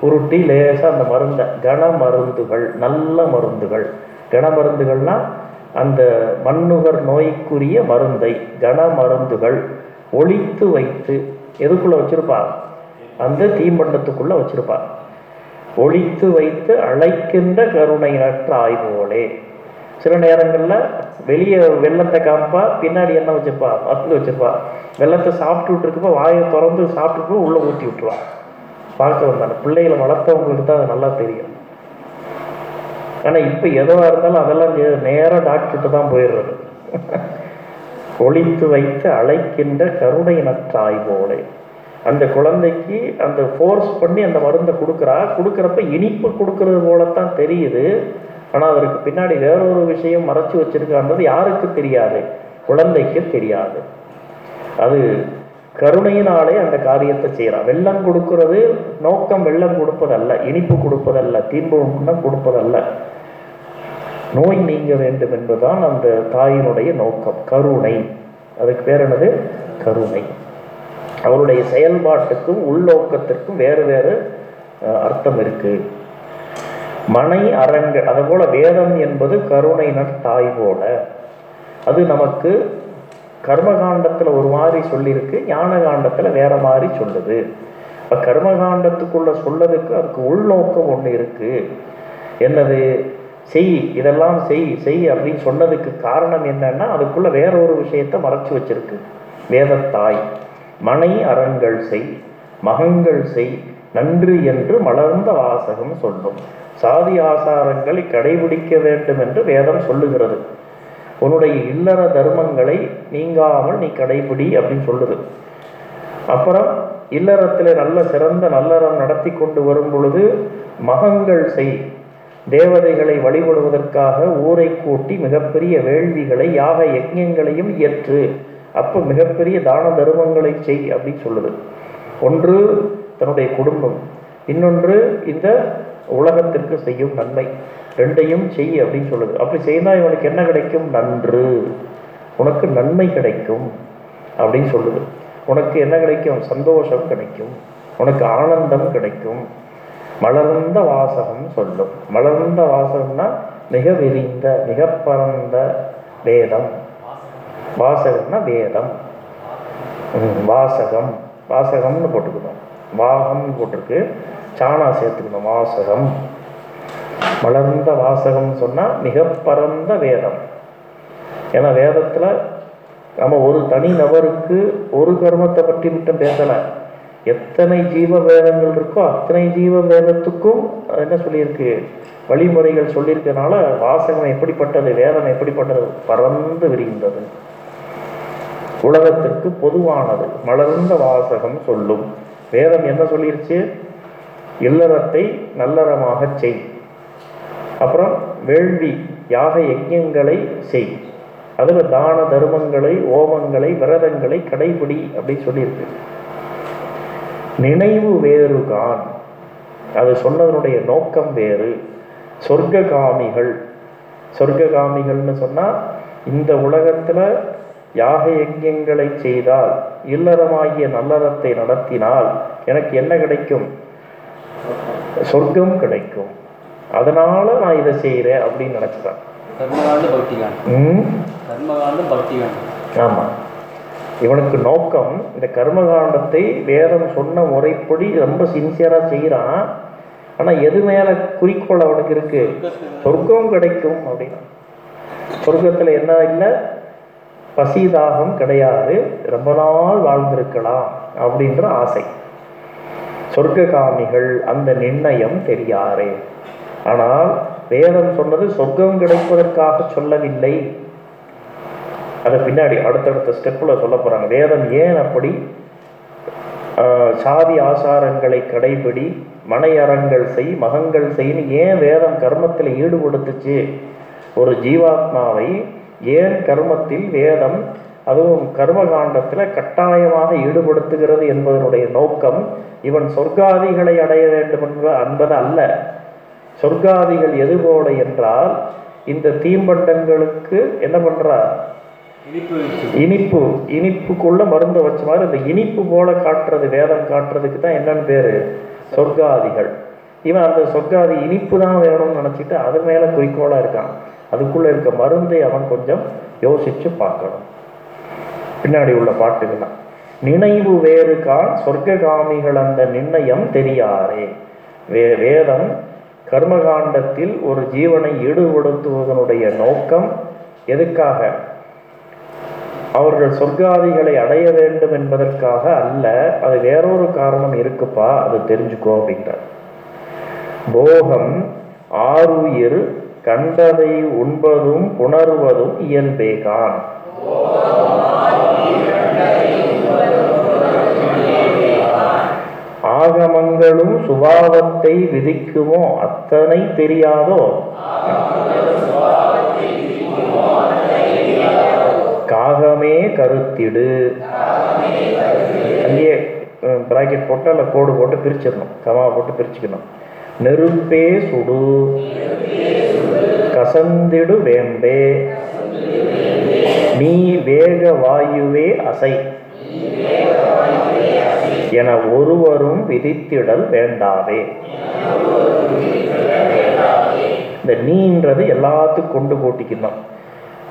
உருட்டி லேசாக அந்த மருந்தை கன மருந்துகள் நல்ல மருந்துகள். கன மருந்துகள்னா அந்த மண்ணுகர் நோய்க்குரிய மருந்தை கன மருந்துகள் ஒளித்து வைத்து எதுக்குள்ள வச்சிருப்பா அந்த தீம்பண்டத்துக்குள்ள வச்சிருப்பா ஒளித்து வைத்து அழைக்கின்ற கருணை நற்ற ஆய்வோலே சில நேரங்களில் வெளியே வெள்ளத்தை காமிப்பா பின்னாடி என்ன வச்சுப்பா பத்தில் வச்சுப்பா. வெள்ளத்தை சாப்பிட்டு இருக்கப்ப வாயை திறந்து சாப்பிட்டுட்டு உள்ளே ஊற்றி விட்டுருவான் பார்க்க வந்தாங்க பிள்ளைகளை வளர்த்தவங்களுக்கு தான் அது நல்லா தெரியும். ஆனால் இப்போ எதுவாக இருந்தாலும் அதெல்லாம் நேராக டாக்டர்கிட்ட தான் போயிடுறது. ஒழித்து வைத்து அழைக்கின்ற கருணை நற்றாய் போலே. அந்த குழந்தைக்கு அந்த ஃபோர்ஸ் பண்ணி அந்த மருந்தை கொடுக்குறா. கொடுக்குறப்ப இனிப்பு கொடுக்கறது போலத்தான் தெரியுது. ஆனால் அதற்கு பின்னாடி வேறொரு விஷயம் மறைச்சு வச்சிருக்கான்றது யாருக்கு தெரியாது? குழந்தைக்கு தெரியாது. அது கருணையினாலே அந்த காரியத்தை செய்கிறான் வெள்ளம் கொடுக்கிறது நோக்கம் வெள்ளம் கொடுப்பதல்ல இனிப்பு கொடுப்பதல்ல தீம்புணம் கொடுப்பதல்ல. நோய் நீங்க வேண்டும் என்பதுதான் அந்த தாயினுடைய நோக்கம் கருணை. அதுக்கு பேர் என்னது? கருணை. அவருடைய செயல்பாட்டுக்கும் உள்நோக்கத்திற்கும் வேறு வேறு அர்த்தம் இருக்குது மனை அரங்க அதுபோல வேதம் என்பது கருணை தாய் போல. அது நமக்கு கர்மகாண்டத்தில் ஒரு மாதிரி சொல்லியிருக்கு ஞான காண்டத்தில் வேற மாதிரி சொல்லுது. இப்போ கர்மகாண்டத்துக்குள்ள சொல்லதுக்கு அதுக்கு உள்நோக்கம் ஒன்று இருக்கு. என்னது? செய் இதெல்லாம் செய் செய் அப்படின்னு சொன்னதுக்கு காரணம் என்னன்னா அதுக்குள்ள வேற ஒரு விஷயத்தை மறைச்சு வச்சிருக்கு. வேதத்தாய் மனை அறங்கள் செய் மகங்கள் செய் நன்று என்று மலர்ந்த வாசகம் சொல்லும். சாதி ஆசாரங்களை கடைபிடிக்க வேண்டும் என்று வேதம் சொல்லுகிறது. உன்னுடைய இல்லற தர்மங்களை நீங்காமல் நீ கடைபிடி அப்படின்னு சொல்லுது. அப்புறம் இல்லறத்தில் நல்ல சிறந்த நல்லறம் நடத்தி கொண்டு வரும் பொழுது மகங்கள் செய். தேவதைகளை வழிபடுவதற்காக ஊரை கூட்டி மிகப்பெரிய வேள்விகளை யாக யஜ்யங்களையும் இயற்று அப்போ மிகப்பெரிய தான தர்மங்களை செய் அப்படின்னு சொல்லுது. ஒன்று தன்னுடைய குடும்பம். இன்னொன்று இந்த உலகத்திற்கு செய்யும் நன்மை. ரெண்டையும் செய் அப்படின்னு சொல்லுது. அப்படி செய்தால் இவனுக்கு என்ன கிடைக்கும்? நன்று. உனக்கு நன்மை கிடைக்கும் அப்படின்னு சொல்லுது. உனக்கு என்ன கிடைக்கும்? சந்தோஷம் கிடைக்கும். உனக்கு ஆனந்தம் கிடைக்கும். மலர்ந்த வாசகம் சொல்லும். மலர்ந்த வாசகம்னா மிக விரிந்த மிக பரந்த வேதம். வாசகம்னா வேதம். வாசகம். வாசகம்னு போட்டுக்கணும். வாகம்னு போட்டிருக்கு. சாணா சேர்த்துக்கணும் வாசகம். மலர்ந்த வாசகம்னு சொன்னால் மிக பரந்த வேதம். ஏன்னா வேதத்தில் நம்ம ஒரு தனி நபருக்கு ஒரு கர்மத்தை பற்றி மட்டும் பேசலை. எத்தனை ஜீவ வேதங்கள் இருக்கோ அத்தனை ஜீவ வேதத்துக்கும் என்ன சொல்லியிருக்கு? வழிமுறைகள் சொல்லியிருக்கனால வாசகம் எப்படிப்பட்டது வேதம் எப்படிப்பட்டது பறந்து விரிகின்றது. உலகத்திற்கு பொதுவானது மலர்ந்த வாசகம் சொல்லும். வேதம் என்ன சொல்லிருச்சு? இல்லறத்தை நல்லறமாக செய். அப்புறம் வேள்வி யாக யஜ்யங்களை செய். அதில் தான தர்மங்களை ஓமங்களை விரதங்களை கடைபிடி அப்படின்னு சொல்லியிருக்கு. நினைவு வேறு கான். அது சொன்னதனுடைய நோக்கம் வேறு. சொர்க்ககாமிகள். சொர்க்ககாமிகள்னு சொன்னால் இந்த உலகத்தில் யாக யஜ்யங்களை செய்தால் இல்லறமாகிய நல்லறத்தை நடத்தினால் எனக்கு என்ன கிடைக்கும்? சொர்க்கம் கிடைக்கும். அதனால நான் இதை செய்கிறேன் அப்படின்னு நினச்சிட்டேன். கர்மகாண்ட பக்திகாண்டம் ம்? கர்மகாண்டம் பக்திகாண்டம் ஆமாம் இவனுக்கு நோக்கம் இந்த கர்மகாண்டத்தை வேதம் சொன்ன முறைப்படி ரொம்ப சின்சியராக செய்கிறான் ஆனால் எது மேலே குறிக்கோள் அவனுக்கு இருக்கு? சொர்க்கம் கிடைக்கும் அப்படின்னா. சொர்க்கத்தில் என்ன இல்லை? பசிதாகம் கிடையாது. ரொம்ப நாள் வாழ்ந்திருக்கலாம் அப்படின்ற ஆசை. சொர்க்ககாமிகள் அந்த நிர்ணயம் தெரியாரே. ஆனால் வேதம் சொன்னது சொர்க்கம் கிடைப்பதற்காக சொல்லவில்லை. அதை பின்னாடி அடுத்தடுத்த ஸ்டெப்பில் சொல்ல போகிறாங்க வேதம் ஏன் அப்படி? சாதி ஆசாரங்களை கடைபிடி மனையறங்கள் செய் மகங்கள் செய்ன்னு ஏன் வேதம் கர்மத்தில் ஈடுபடுத்துச்சு? ஒரு ஜீவாத்மாவை ஏன் கர்மத்தில் வேதம் அதுவும் கர்மகாண்டத்தில் கட்டாயமாக ஈடுபடுத்துகிறது என்பதனுடைய நோக்கம் இவன் சொர்க்காதிகளை அடைய வேண்டும் என்பது என்பது அல்ல. சொர்க்காதிகள் எது போல என்றால் இந்த தீம்பண்டங்களுக்கு என்ன பண்றார்? இனிப்பு இனிப்பு இனிப்புக்குள்ள மருந்து வச்ச மாதிரி இந்த இனிப்பு போல காட்டுறது வேதம் காட்டுறதுக்கு தான் என்னன்னு பேரு? சொர்க்காதிகள். இவன் அந்த சொர்க்காதி இனிப்பு தான் வேணும்னு நினச்சிட்டு அது மேலே குறிக்கோளாக இருக்கான். அதுக்குள்ள இருக்க மருந்தை அவன் கொஞ்சம் யோசிச்சு பார்க்கணும். பின்னாடி உள்ள பாட்டுகள்லாம் நினைவு வேறு கான் சொர்க்ககாமிகள் அந்த நிர்ணயம் தெரியாரே வே வேதம் கர்மகாண்டத்தில் ஒரு ஜீவனை ஈடுபடுத்துவதனுடைய நோக்கம் எதுக்காக? அவர்கள் சொர்க்காதிகளை அடைய வேண்டும் என்பதற்காக அல்ல அது வேறொரு காரணம் இருக்குப்பா அது தெரிஞ்சுக்கோ அப்படின்றார். போகம் ஆருயிர் கண்டதை உண்பதும் உணர்வதும் இயல்பேகான் ஆகமங்களும் சுபாவத்தை விதிக்குமோ அத்தனை தெரியாதோ? காகமே கருத்திடு. அங்கேயே பிராக்கெட் போட்டு அல்ல கோடு போட்டு பிரிச்சிடணும். கமா போட்டு பிரிச்சுக்கணும். நெருப்பே சுடு. கசந்திடு வேம்பே. நீ வேக வாயுவே அசை. என ஒருவரும் விதித்திடல் வேண்டாதே. இந்த நீன்றது எல்லாத்துக்கும் கொண்டு கூட்டிக்கணும்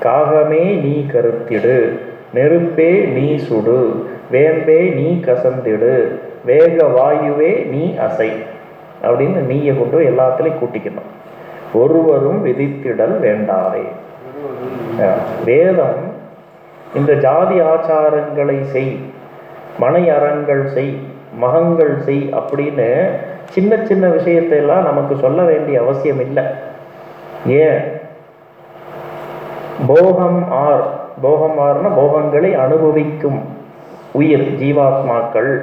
காகமே நீ கருத்திடு நெருப்பே நீ சுடு வேம்பே நீ கசந்திடு வேக வாயுவே நீ அசை அப்படின்னு நீயை கொண்டு எல்லாத்துலேயும் கூட்டிக்கணும் ஒருவரும் விதித்திடல் வேண்டாதே. வேதம் இந்த ஜாதி ஆச்சாரங்களை செய் மனை அறங்கள் செய் மகங்கள் செய் அப்படின்னு சின்ன சின்ன விஷயத்தை எல்லாம் நமக்கு சொல்ல வேண்டிய அவசியம் இல்லை. ஏன்? போகம் ஆர் போகம் ஆர்னா போகங்களை அனுபவிக்கும் உயிர் ஜீவாத்மாக்கள்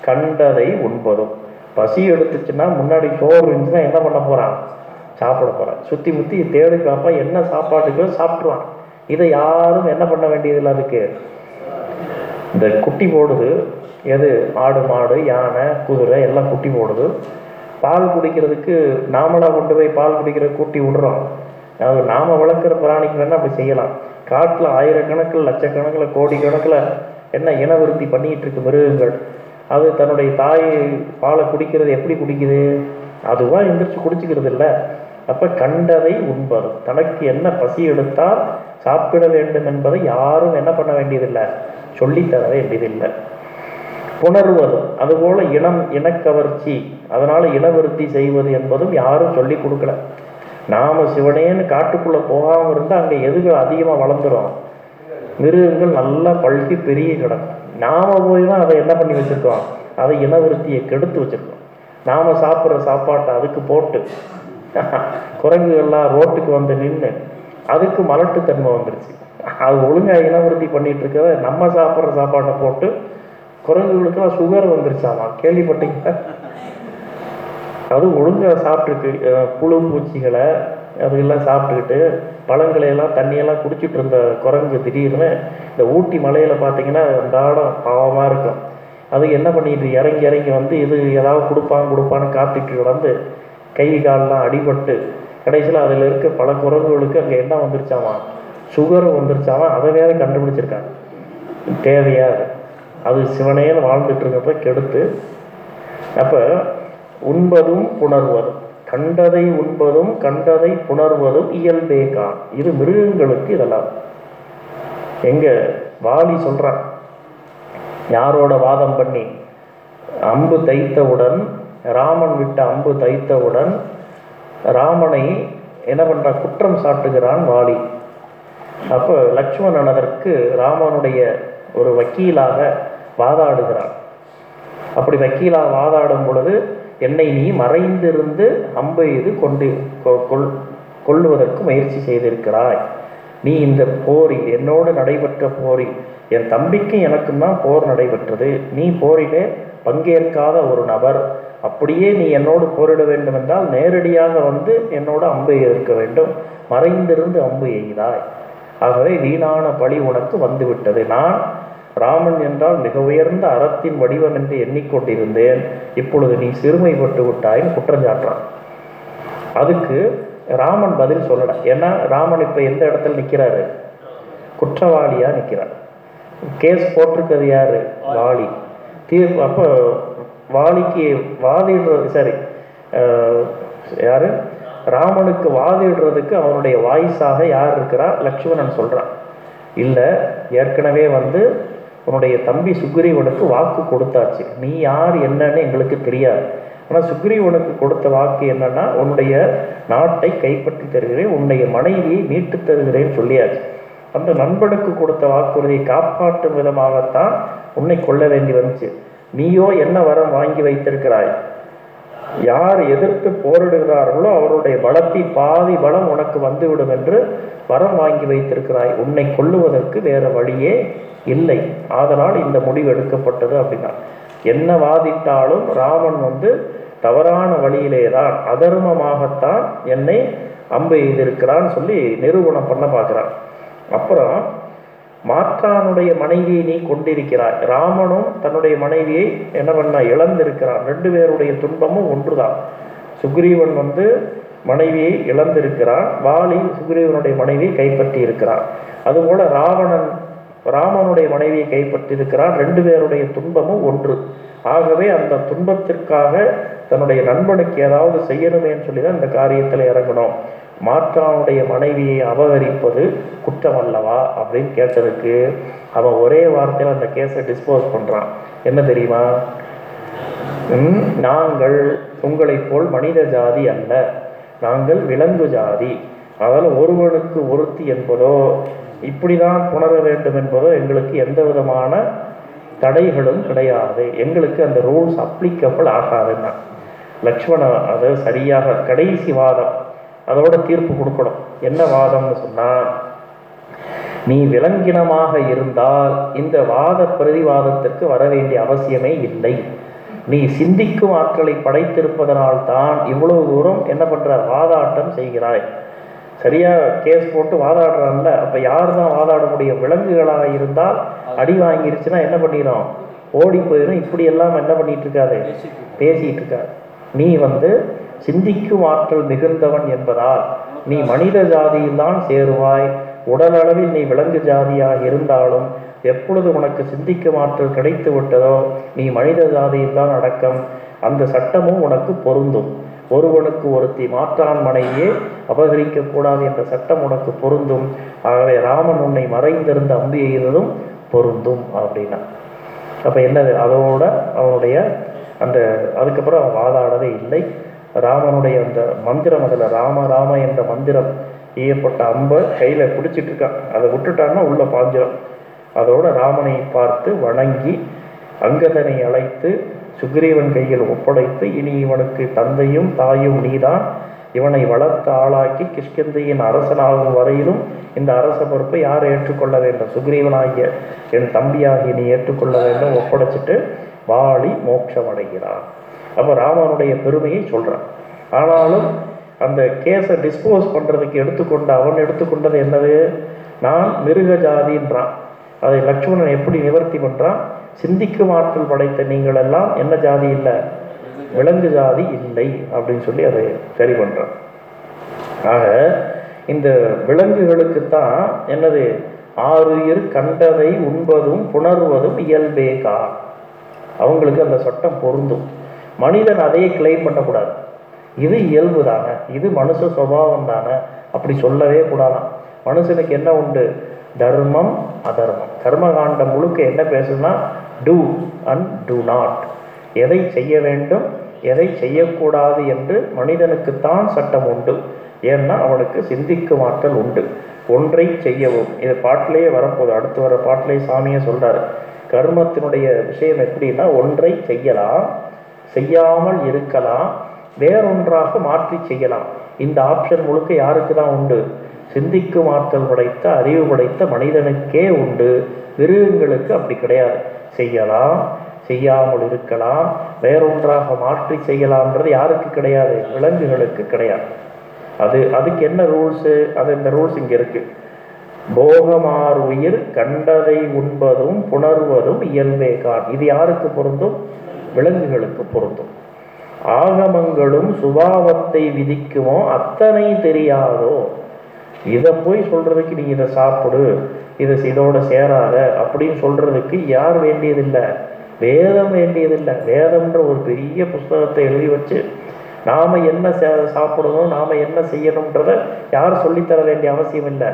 கண்டதை உண்பதும். பசி எடுத்துச்சுன்னா முன்னாடி சோறு இருந்துச்சுன்னா என்ன பண்ண போறான்? சாப்பிட போறான். சுத்தி முத்தி தேடு காப்பா என்ன சாப்பாட்டுக்கோ சாப்பிட்ருவான் இதை யாரும் என்ன பண்ண வேண்டியதில்லை அதுக்கு இந்த குட்டி போடுது. எது? ஆடு மாடு யானை குதிரை எல்லாம் குட்டி போடுது. பால் குடிக்கிறதுக்கு நாமளாக கொண்டு போய் பால் குடிக்கிற குட்டி விடுறோம். அது நாம வளர்க்குற பிராணிக்கு வேணால் அப்படி செய்யலாம். காட்டில் ஆயிரக்கணக்கில் லட்சக்கணக்கில் கோடி கணக்கில் என்ன இனவிருத்தி பண்ணிக்கிட்டு இருக்கு மிருகங்கள். அது தன்னுடைய தாய் பாலை குடிக்கிறது எப்படி குடிக்குது? அதுவாக எந்திரிச்சு குடிச்சிக்கிறது இல்லை அப்போ கண்டதை உண்பது தனக்கு என்ன பசி எடுத்தால் சாப்பிட வேண்டும் என்பதை யாரும் என்ன பண்ண வேண்டியதில்லை? சொல்லித்தர வேண்டியதில்லை. உணர்வதும் அதுபோல இனம் இனக்கவர்ச்சி அதனால இனவிருத்தி செய்வது என்பதும் யாரும் சொல்லி கொடுக்கல. நாம சிவனேன்னு காட்டுக்குள்ள போகாமல் இருந்தால் அங்கே எதுகள் அதிகமாக வளர்ந்துடும் மிருகங்கள் நல்லா பழுகி பெரிய கிடக்கும். நாம போய் தான் அதை என்ன பண்ணி வச்சிருக்கோம்? அதை இனவிருத்தியை கெடுத்து வச்சிருக்கோம். நாம் சாப்பிட்ற சாப்பாட்டை அதுக்கு போட்டு [LAUGHS] குரங்குகள்லாம் ரோட்டுக்கு வந்து நின்று அதுக்கு மலட்டுத்தன்மை வந்துருச்சு. அது ஒழுங்காக இனவருத்தி பண்ணிட்டு இருக்கத நம்ம சாப்பிட்ற சாப்பாட்டை போட்டு குரங்குகளுக்கெல்லாம் சுகர் வந்துருச்சாமா? கேள்விப்பட்டீங்க அது ஒழுங்காக சாப்பிட்டுருக்கு. புழு பூச்சிகளை அதெல்லாம் சாப்பிட்டுக்கிட்டு பழங்களை எல்லாம் தண்ணியெல்லாம் குடிச்சிட்டு இருந்த குரங்கு திடீர்னு இந்த ஊட்டி மலையில் பார்த்தீங்கன்னா அந்த ஆடம் பாவமாக இருக்கும். அது என்ன பண்ணிட்டு இறங்கி இறங்கி வந்து இது ஏதாவது கொடுப்பான் கொடுப்பான்னு காத்துட்டு வந்து கை கால்லாம் அடிபட்டு கடைசியில் அதில் இருக்க பல குரங்குகளுக்கு அங்கே என்ன வந்துருச்சாமா? சுகர் வந்துருச்சாமா? அதை வேற கண்டுபிடிச்சிருக்காங்க. தேவையா அது? அது வாழ்ந்துட்டு இருக்கப்ப கெடுத்து அப்போ உண்பதும் புணர்வதும் கண்டதை உண்பதும் கண்டதை புணர்வதும் இயல்பே கான் இது மிருகங்களுக்கு இதெல்லாம். எங்க வாலி சொல்றான் யாரோட வாதம் பண்ணி அம்பு தைத்தவுடன் ராமன் விட்ட அம்பு தைத்தவுடன் ராமனை என்ன பண்றான் குற்றம் சாட்டுகிறான் வாலி. அப்போ லக்ஷ்மணன் அதற்கு ராமனுடைய ஒரு வக்கீலாக வாதாடுகிறான். அப்படி வக்கீலாக வாதாடும் பொழுது என்னை நீ மறைந்திருந்து அம்பை இது கொண்டு கொ- கொள் கொள்ளுவதற்கு முயற்சி செய்திருக்கிறாய். நீ இந்த போரில் என்னோடு நடைபெற்ற போரில் என் தம்பிக்கும் எனக்கும் தான் போர் நடைபெற்றது. நீ போரிலே பங்கேற்காத ஒரு நபர். அப்படியே நீ என்னோடு போரிட வேண்டும் என்றால் நேரடியாக வந்து என்னோட அம்பை இருக்க வேண்டும். மறைந்திருந்து அம்பு எய்தாய். ஆகவே வீணான பழி உனக்கு வந்துவிட்டது. நான் ராமன் என்றால் மிக உயர்ந்த அறத்தின் வடிவம் என்று எண்ணிக்கொண்டிருந்தேன். இப்பொழுது நீ சிறுமைப்பட்டு விட்டாய்ன்னு குற்றஞ்சாட்டுறான் அதுக்கு ராமன் பதில் சொல்லல. ஏன்னா ராமன் இப்ப எந்த இடத்துல நிக்கிறாரு? குற்றவாளியா நிக்கிறார் கேஸ் போட்டிருக்கிறது யாரு? வாளி தீர்ப்பு அப்போ வாலிக்கு வாதிடுறது சரி யார் யாரு? ராமனுக்கு வாதிடுறதுக்கு அவனுடைய வாய்ஸாக யார் இருக்கிறா? லக்ஷ்மணன் சொல்றான். இல்லை ஏற்கனவே வந்து உன்னுடைய தம்பி சுக்ரீவனுக்கு வாக்கு கொடுத்தாச்சு. நீ யார் என்னன்னு எங்களுக்கு தெரியாது. ஆனால் சுக்ரீவனுக்கு கொடுத்த வாக்கு என்னன்னா உன்னுடைய நாட்டை கைப்பற்றி தருகிறேன் உன்னுடைய மனைவியை மீட்டு தருகிறேன்னு சொல்லியாச்சு. அந்த நண்பனுக்கு கொடுத்த வாக்குறுதியை காப்பாற்றும் விதமாகத்தான் உன்னை கொள்ள வேண்டி வந்துச்சு. நீயோ என்ன வரம் வாங்கி வைத்திருக்கிறாய்? யார் எதிர்த்து போரிடுகிறார்களோ அவருடைய பலத்தை பாதி பலம் உனக்கு வந்துவிடும் என்று வரம் வாங்கி வைத்திருக்கிறாய். உன்னை கொள்ளுவதற்கு வேற வழியே இல்லை. ஆதலால் இந்த முடிவு எடுக்கப்பட்டது அப்படின்னா என்ன வாதிட்டாலும் ராமன் வந்து தவறான வழியிலே தான் அதர்மமாகத்தான் என்னை அம்பு எய்திருக்கிறான்னு சொல்லி நிரூபணம் பண்ண பார்க்கிறான் அப்புறம் மாற்றானுடைய மனைவியை நீ கொண்டிருக்கிறாய். ராமனும் தன்னுடைய மனைவியை என்ன பண்ண இழந்திருக்கிறான். ரெண்டு பேருடைய துன்பமும் ஒன்றுதான். சுக்ரீவன் வந்து மனைவியை இழந்திருக்கிறான். வாலி சுக்ரீவனுடைய மனைவியை கைப்பற்றி இருக்கிறான் அதுபோல ராவணன் ராமனுடைய மனைவியை கைப்பற்றியிருக்கிறான். ரெண்டு பேருடைய துன்பமும் ஒன்று. ஆகவே அந்த துன்பத்திற்காக தன்னுடைய நண்பனுக்கு ஏதாவது செய்யணுமேன்னு சொல்லி தான் இந்த காரியத்தில் இறங்கணும் மாற்றானுடைய மனைவியை அபகரிப்பது குற்றம் அல்லவா அப்படின்னு கேட்டதுக்கு அவன் ஒரே வார்த்தையில் அந்த கேஸை டிஸ்போஸ் பண்ணுறான் என்ன தெரியுமா? நாங்கள் உங்களைப் போல் மனித ஜாதி அல்ல. நாங்கள் விலங்கு ஜாதி. அதில் ஒருவனுக்கு ஒருத்தி என்பதோ இப்படி தான் புணர வேண்டும் என்பதோ எங்களுக்கு எந்த விதமான தடைகளும் கிடையாது. எங்களுக்கு அந்த ரூல்ஸ் அப்ளிகபிள் ஆகாதுன்னா. லக்ஷ்மண அது சரியாக கடைசி வாதம். அதோட தீர்ப்பு கொடுக்கணும். என்ன வாதம்னு சொன்னால் நீ விலங்கினமாக இருந்தால் இந்த வாத பிரதிவாதத்திற்கு வர வேண்டிய அவசியமே இல்லை. நீ சிந்திக்கும் ஆற்றலை படைத்திருப்பதனால் தான் இவ்வளவு தூரம் என்ன பண்ற வாதாட்டம் செய்கிறாய். சரியா கேஸ் போட்டு வாதாடுறான்ல அப்ப யார் தான் வாதாட முடியும்? விலங்குகளாக இருந்தால் அடி வாங்கிருச்சுன்னா என்ன பண்ணிடும் ஓடி போயிடும் இப்படி எல்லாம் என்ன பண்ணிட்டு இருக்காது பேசிட்டு இருக்காது நீ வந்து சிந்திக்கும் ஆற்றல் மிகுந்தவன் என்பதால் நீ மனித ஜாதியில்தான் சேருவாய். உடலளவில் நீ விலங்கு ஜாதியாக இருந்தாலும் எப்பொழுது உனக்கு சிந்திக்கும் ஆற்றல் கிடைத்து விட்டதோ நீ மனித ஜாதியில்தான் அடக்கம். அந்த சட்டமும் உனக்கு பொருந்தும். ஒருவனுக்கு ஒருத்தி மாற்றான் மனைவியே அபகரிக்க கூடாது என்ற சட்டம் உனக்கு பொருந்தும். ஆகவே ராமன் உன்னை மறைந்திருந்த அம்பு எய்ததும் பொருந்தும் அப்படின்னா. அப்ப என்னது? அதோட அவனுடைய அந்த அதுக்கப்புறம் அவன் வாதாடவே இல்லை. ராமனுடைய அந்த மந்திரம் அதில் ராம ராம என்ற மந்திரம் ஈயப்பட்ட அம்பை கையில் பிடிச்சிட்டு இருக்கான் அதை விட்டுட்டான்னா உள்ள பாஞ்சிரும். அதோட ராமனை பார்த்து வணங்கி அங்கதனை அழைத்து சுக்ரீவன் கையில் ஒப்படைத்து இனி இவனுக்கு தந்தையும் தாயும் நீதான். இவனை வளர்த்த ஆளாக்கி கிஷ்கிந்தையின் அரசனாகும் வரையிலும் இந்த அரச பொறுப்பை யார் ஏற்றுக்கொள்ள வேண்டும்? சுக்ரீவனாகிய என் தம்பியாகிய நீ ஏற்றுக்கொள்ள வேண்டும். ஒப்படைச்சிட்டு வாளி மோட்சமடைகிறான். அப்போ ராமனுடைய பெருமையை சொல்கிறான் ஆனாலும் அந்த கேஸை டிஸ்போஸ் பண்ணுறதுக்கு எடுத்துக்கொண்ட அவன் எடுத்துக்கொண்டது என்னது? நான் மிருக ஜாதின்றான் அதை லக்ஷ்மணன் எப்படி நிவர்த்தி பண்ணுறான் சிந்திக்கும் ஆற்றல் படைத்த நீங்கள் எல்லாம் என்ன ஜாதி இல்லை? விலங்கு ஜாதி இல்லை அப்படின்னு சொல்லி அதை சரி பண்ணுறான் ஆக இந்த விலங்குகளுக்குத்தான் என்னது? ஆறுயிர் கண்டதை உண்பதும் புணர்வதும் இயல்பேகா. அவங்களுக்கு அந்த சட்டம் பொருந்தும். மனிதன் அதையே கிளைம் பண்ணக்கூடாது. இது இயல்பு தானே இது மனுஷ சுபாவம் தானே அப்படி சொல்லவே கூடாதாம் மனுஷனுக்கு என்ன உண்டு? தர்மம் அதர்மம். கர்மகாண்டம் முழுக்க என்ன பேசுனா டூ அண்ட் டூ நாட் எதை செய்ய வேண்டும் எதை செய்யக்கூடாது என்று மனிதனுக்குத்தான் சட்டம் உண்டு. ஏன்னா அவனுக்கு சிந்திக்கும் ஆற்றல் உண்டு. ஒன்றை செய்யவும். இது பாட்டிலேயே வரப்போகுது. அடுத்து வர பாட்டிலேயே சாமியே சொல்றாரு. கர்மத்தினுடைய விஷயம் எப்படின்னா ஒன்றை செய்யலாம் செய்யாமல் இருக்கலாம் வேறொன்றாக மாற்றி செய்யலாம். இந்த ஆப்ஷன் முழுக்க யாருக்கு தான் உண்டு? சிந்திக்கும் ஆற்றல் படைத்த அறிவு படைத்த மனிதனுக்கே உண்டு. மிருகங்களுக்கு அப்படி கிடையாது. செய்யலாம் செய்யாமல் இருக்கலாம் வேறொன்றாக மாற்றி செய்யலாம்ன்றது யாருக்கு கிடையாது? விலங்குகளுக்கு கிடையாது. அது அதுக்கு என்ன ரூல்ஸு அது இந்த ரூல்ஸ் இங்கே இருக்கு. போகமார் உயிர் கண்டதை உண்பதும் புணர்வதும் இயல்பே கான் இது யாருக்கு பொருந்தும்? விலங்குகளுக்கு பொருந்தும். ஆகமங்களும் சுபாவத்தை விதிக்குமோ அத்தனை தெரியாதோ? இதை போய் சொல்றதுக்கு நீ இதை சாப்பிடு இதை இதோட சேராத அப்படின்னு சொல்றதுக்கு யார் வேண்டியதில்லை? வேதம் வேண்டியதில்லை. வேதம்ன்ற ஒரு பெரிய புஸ்தகத்தை எழுதி வச்சு நாம என்ன சே- சாப்பிடணும் நாம என்ன செய்யணுன்றத யார் சொல்லித்தர வேண்டிய அவசியம் இல்லை.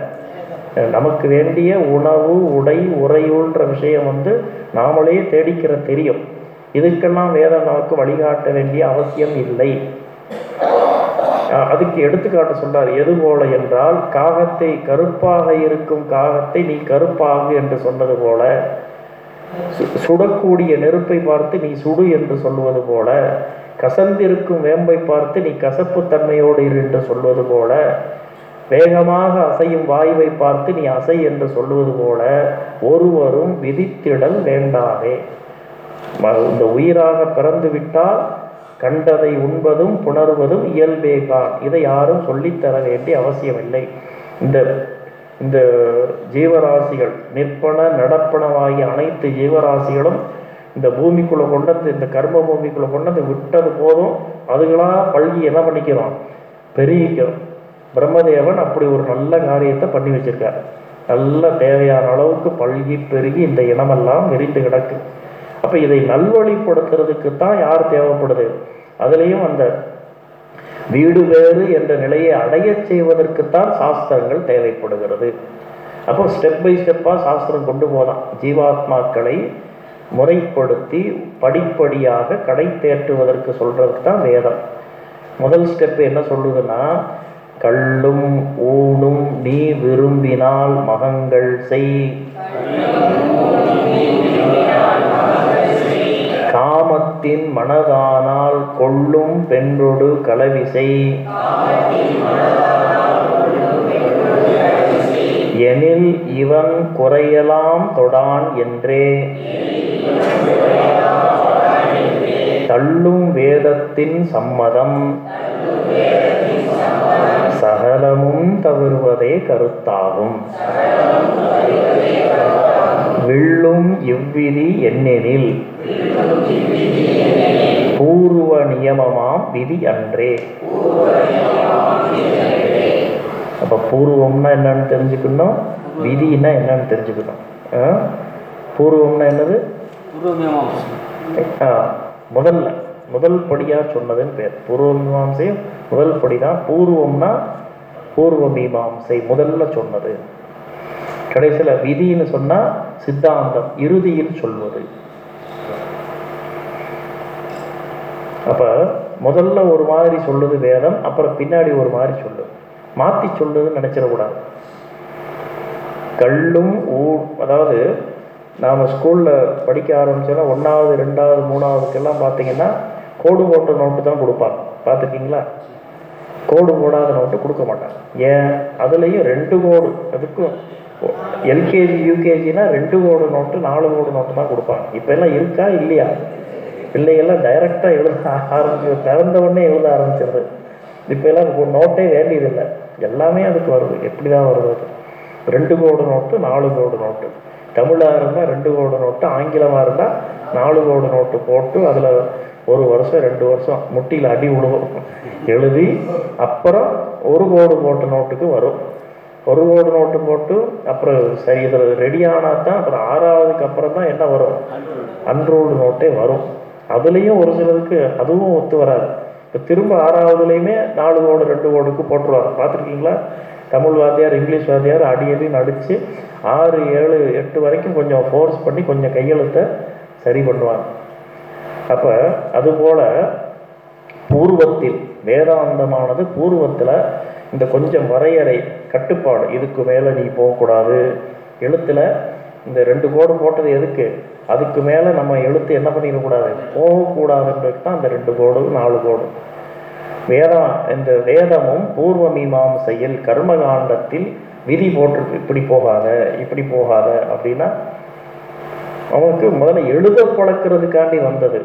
நமக்கு வேண்டிய உணவு உடை உறையுன்ற விஷயம் வந்து நாமளே தேடிக்கிற தெரியும். இதுக்கெல்லாம் வேதம் நமக்கு வழிகாட்ட வேண்டிய அவசியம் இல்லை. அதுக்கு எடுத்துக்காட்டு சொல்றார் எது போல என்றால் காகத்தை கருப்பாக இருக்கும் காகத்தை நீ கருப்பாகு என்று சொன்னது போல சு- சுடக்கூடிய நெருப்பை பார்த்து நீ சுடு என்று சொல்வது போல கசந்திருக்கும் வேம்பை பார்த்து நீ கசப்பு தன்மையோடு இரு என்று சொல்வது போல வேகமாக அசையும் வாயுவை பார்த்து நீ அசை என்று சொல்வது போல ஒருவரும் விதித்திடல் வேண்டாமே. இந்த உயிராக பிறந்து விட்டால் கண்டதை உண்பதும் புணர்வதும் இயல்பே தான். இதை யாரும் சொல்லித்தர வேண்டிய அவசியமில்லை. இந்த இந்த ஜீவராசிகள் நிற்பன நடப்பனவாகிய அனைத்து ஜீவராசிகளும் இந்த பூமிக்குள்ளே கொண்டு இந்த கர்ம பூமிக்குள்ளே கொண்டு வந்து விட்டது போதும் அதுகளாக பல்கி என்ன பண்ணிக்கிறோம்? பெருகிக்கிறோம் பிரம்மதேவன் அப்படி ஒரு நல்ல காரியத்தை பண்ணி வச்சிருக்கார். நல்ல தேவையான அளவுக்கு பல்கி பெருகி இந்த இனமெல்லாம் விரிந்து கிடக்கு. அப்போ இதை நல்வழிப்படுத்துறதுக்கு தான் யார் தேவைப்படுது? அதுலேயும் அந்த வீடு வேறு என்ற நிலையை அடையச் செய்வதற்குத்தான் சாஸ்திரங்கள் தேவைப்படுகிறது. அப்போ ஸ்டெப் பை ஸ்டெப்பாக சாஸ்திரம் கொண்டு போதான் ஜீவாத்மாக்களை முறைப்படுத்தி படிப்படியாக கடை தேற்றுவதற்கு சொல்கிறதுக்கு தான் வேதம். முதல் ஸ்டெப் என்ன சொல்லுதுன்னா கள்ளும் ஊனும் நீ விரும்பினால் மகங்கள் செய். காமத்தின் மனதானால் கொள்ளும் பெண்ணொடு கலவிசை எனில் இவன் குறையலாம் தொடான் என்றே. தள்ளும் வேதத்தின் சம்மதம். சகலமும் தவிர்வதே கருத்தாகும். வில்லும் இவ்விதி என்னெனில். பூர்வ நியமமாம் விதி அன்றே. அப்ப பூர்வம்னா என்னன்னு தெரிஞ்சுக்கணும். விதின்னா என்னன்னு தெரிஞ்சுக்கணும்? பூர்வம்னா என்னது? முதல்ல முதல் படியா சொன்னதுன்னு பேர். பூர்வ மீமாம்சை முதல் படி தான் பூர்வம்னா பூர்வ மீமாம்சை முதல்ல சொன்னது. கடைசியில் விதின்னு சொன்னால் சித்தாந்தம் இறுதியில் சொல்வது. அப்போ முதல்ல ஒரு மாதிரி சொல்லுது வேதம் அப்புறம் பின்னாடி ஒரு மாதிரி சொல்லுது மாற்றி சொல்லுதுன்னு நினச்சிடக்கூடாது கல்லும் ஊ அதாவது நாம் ஸ்கூலில் படிக்க ஆரம்பிச்சோன்னா ஒன்றாவது ரெண்டாவது மூணாவதுக்கெல்லாம் பார்த்தீங்கன்னா கோடு போட்ட நோட்டு தான் கொடுப்பாங்க. பார்த்துருக்கீங்களா? கோடு போடாத நோட்டு கொடுக்க மாட்டாங்க. ஏன்? அதுலேயும் ரெண்டு கோடு அதுக்கும் எல்கேஜி யூகேஜினா ரெண்டு கோடு நோட்டு நாலு கோடு நோட்டு தான் கொடுப்பாங்க. இப்போ எல்லாம் இருக்கா? இல்லையா? பிள்ளைகள்லாம் டைரெக்டாக எழுத ஆரம்பிச்சு திறந்த உடனே எழுத ஆரம்பிச்சிருது இப்போ எல்லாம் நோட்டே வேண்டியதில்லை. எல்லாமே அதுக்கு வருது. எப்படி தான் வருது அது? ரெண்டு கோடு நோட்டு நாலு கோடு நோட்டு. தமிழாக இருந்தால் ரெண்டு கோடு நோட்டு ஆங்கிலமாக இருந்தால் நாலு கோடு நோட்டு போட்டு அதில் ஒரு வருஷம் ரெண்டு வருஷம் முட்டியில் அடி விழுவும் எழுதி அப்புறம் ஒரு கோடு போட்ட நோட்டுக்கு வரும். ஒரு கோடு நோட்டு போட்டு அப்புறம் சரி இதில் ரெடி ஆனால் தான் அப்புறம் ஆறாவதுக்கு அப்புறம் தான் என்ன வரும்? அன்ரோல்டு நோட்டே வரும். அதுலேயும் ஒரு சிலருக்கு அதுவும் ஒத்து வராது. இப்போ திரும்ப ஆறாவதுலேயுமே நாலு கோடு ரெண்டு கோடுக்கு போட்டுருவாங்க. பார்த்துருக்கீங்களா? தமிழ் வாத்தியார் இங்கிலீஷ் வாத்தியார் அடி அடி நடித்து ஆறு ஏழு எட்டு வரைக்கும் கொஞ்சம் ஃபோர்ஸ் பண்ணி கொஞ்சம் கையெழுத்தை சரி பண்ணுவாங்க. அப்போ அதுபோல் பூர்வத்தில் வேதாந்தமானது பூர்வத்தில் இந்த கொஞ்சம் வரையறை கட்டுப்பாடு இதுக்கு மேலே நீ போகக்கூடாது. எழுத்தில் இந்த ரெண்டு கோடு போட்டது எதுக்கு? அதுக்கு மேலே நம்ம எழுத்து என்ன பண்ணிடக்கூடாது? போகக்கூடாதுன்றது தான் அந்த ரெண்டு கோடு நாலு கோடு. வேதம் இந்த வேதமும் பூர்வ மீமாம்சையில் கர்மகாண்டத்தில் விதி போட்டிருக்கு. இப்படி போகாத இப்படி போகாத அப்படின்னா அவனுக்கு முதல்ல எழுத பழக்கிறதுக்காண்டி வந்தது.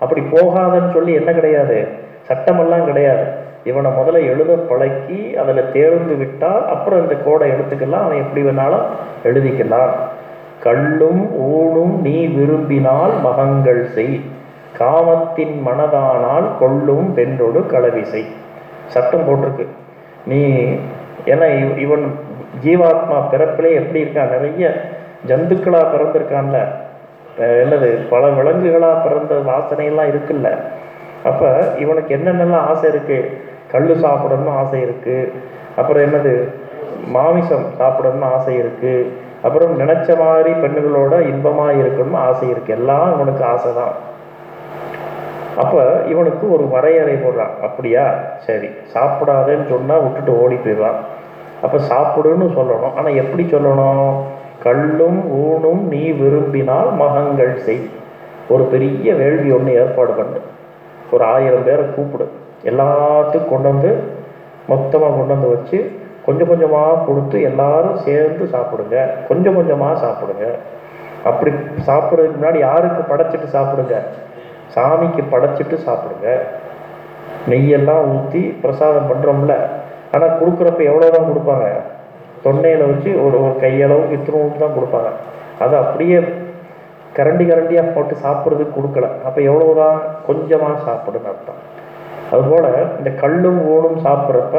அப்படி போகாதன்னு சொல்லி என்ன கிடையாது? சட்டமெல்லாம் கிடையாது. இவனை முதல்ல எழுத பழக்கி அதில் தேர்ந்து விட்டால் அப்புறம் இந்த கோடை எடுத்துக்கலாம். அவன் எப்படி வேணாலும் எழுதிக்கலாம். கள்ளும் ஊனும் நீ விரும்பினால் மகங்கள் செய். காமத்தின் மனதானால் கொள்ளும் வென்றொடு களவிசை சட்டம் போட்டிருக்கு. நீ ஏன்னா இவன் ஜீவாத்மா பிறப்பிலே எப்படி இருக்கான்? நிறைய ஜந்துக்களா பிறந்திருக்கான்ல. என்னது பல விலங்குகளாக பிறந்த வாசனையெல்லாம் இருக்குல்ல. அப்போ இவனுக்கு என்னென்னலாம் ஆசை இருக்குது கல் சாப்பிடணும்னு ஆசை இருக்குது அப்புறம் என்னது மாமிசம் சாப்பிடணும்னு ஆசை இருக்குது அப்புறம் நினச்ச மாதிரி பெண்ணுகளோட இன்பமாக இருக்கணும்னு ஆசை இருக்குது எல்லாம் இவனுக்கு ஆசை தான் அப்போ இவனுக்கு ஒரு வரையறை போடுறான். அப்படியா? சரி. சாப்பிடாதேன்னு சொன்னால் விட்டுட்டு ஓடி போயிடுவான் அப்போ சாப்பிடுன்னு சொல்லணும். ஆனால் எப்படி சொல்லணும்? கள்ளும் ஊனும் நீ விரும்பினால் மகங்கள் செய். ஒரு பெரிய வேள்வி ஒன்று ஏற்பாடு பண்ணு. ஒரு ஆயிரம் பேரை கூப்பிடு. எல்லாத்துக்கும் கொண்டு வந்து மொத்தமாக கொண்டு வந்து வச்சு கொஞ்சம் கொஞ்சமாக கொடுத்து எல்லாரும் சேர்ந்து சாப்பிடுங்க. கொஞ்சம் கொஞ்சமாக சாப்பிடுங்க. அப்படி சாப்பிட்றதுக்கு முன்னாடி யாருக்கு படைச்சிட்டு சாப்பிடுங்க? சாமிக்கு படைச்சிட்டு சாப்பிடுங்க. நெய்யெல்லாம் ஊற்றி பிரசாதம் பண்ணுறோம்ல ஆனால் கொடுக்குறப்ப எவ்வளோ தான் கொடுப்பாங்க? தொண்டையில் வச்சு ஒரு ஒரு கையளவுக்கு இத்தினூட்டு தான் கொடுப்பாங்க. அதை அப்படியே கரண்டி கரண்டியாக போட்டு சாப்பிட்றதுக்கு கொடுக்கல. அப்போ எவ்வளவுதான் கொஞ்சமாக சாப்பிடுன்னு அர்த்தம். அதுபோல் இந்த கல்லும் ஓடும் சாப்பிட்றப்ப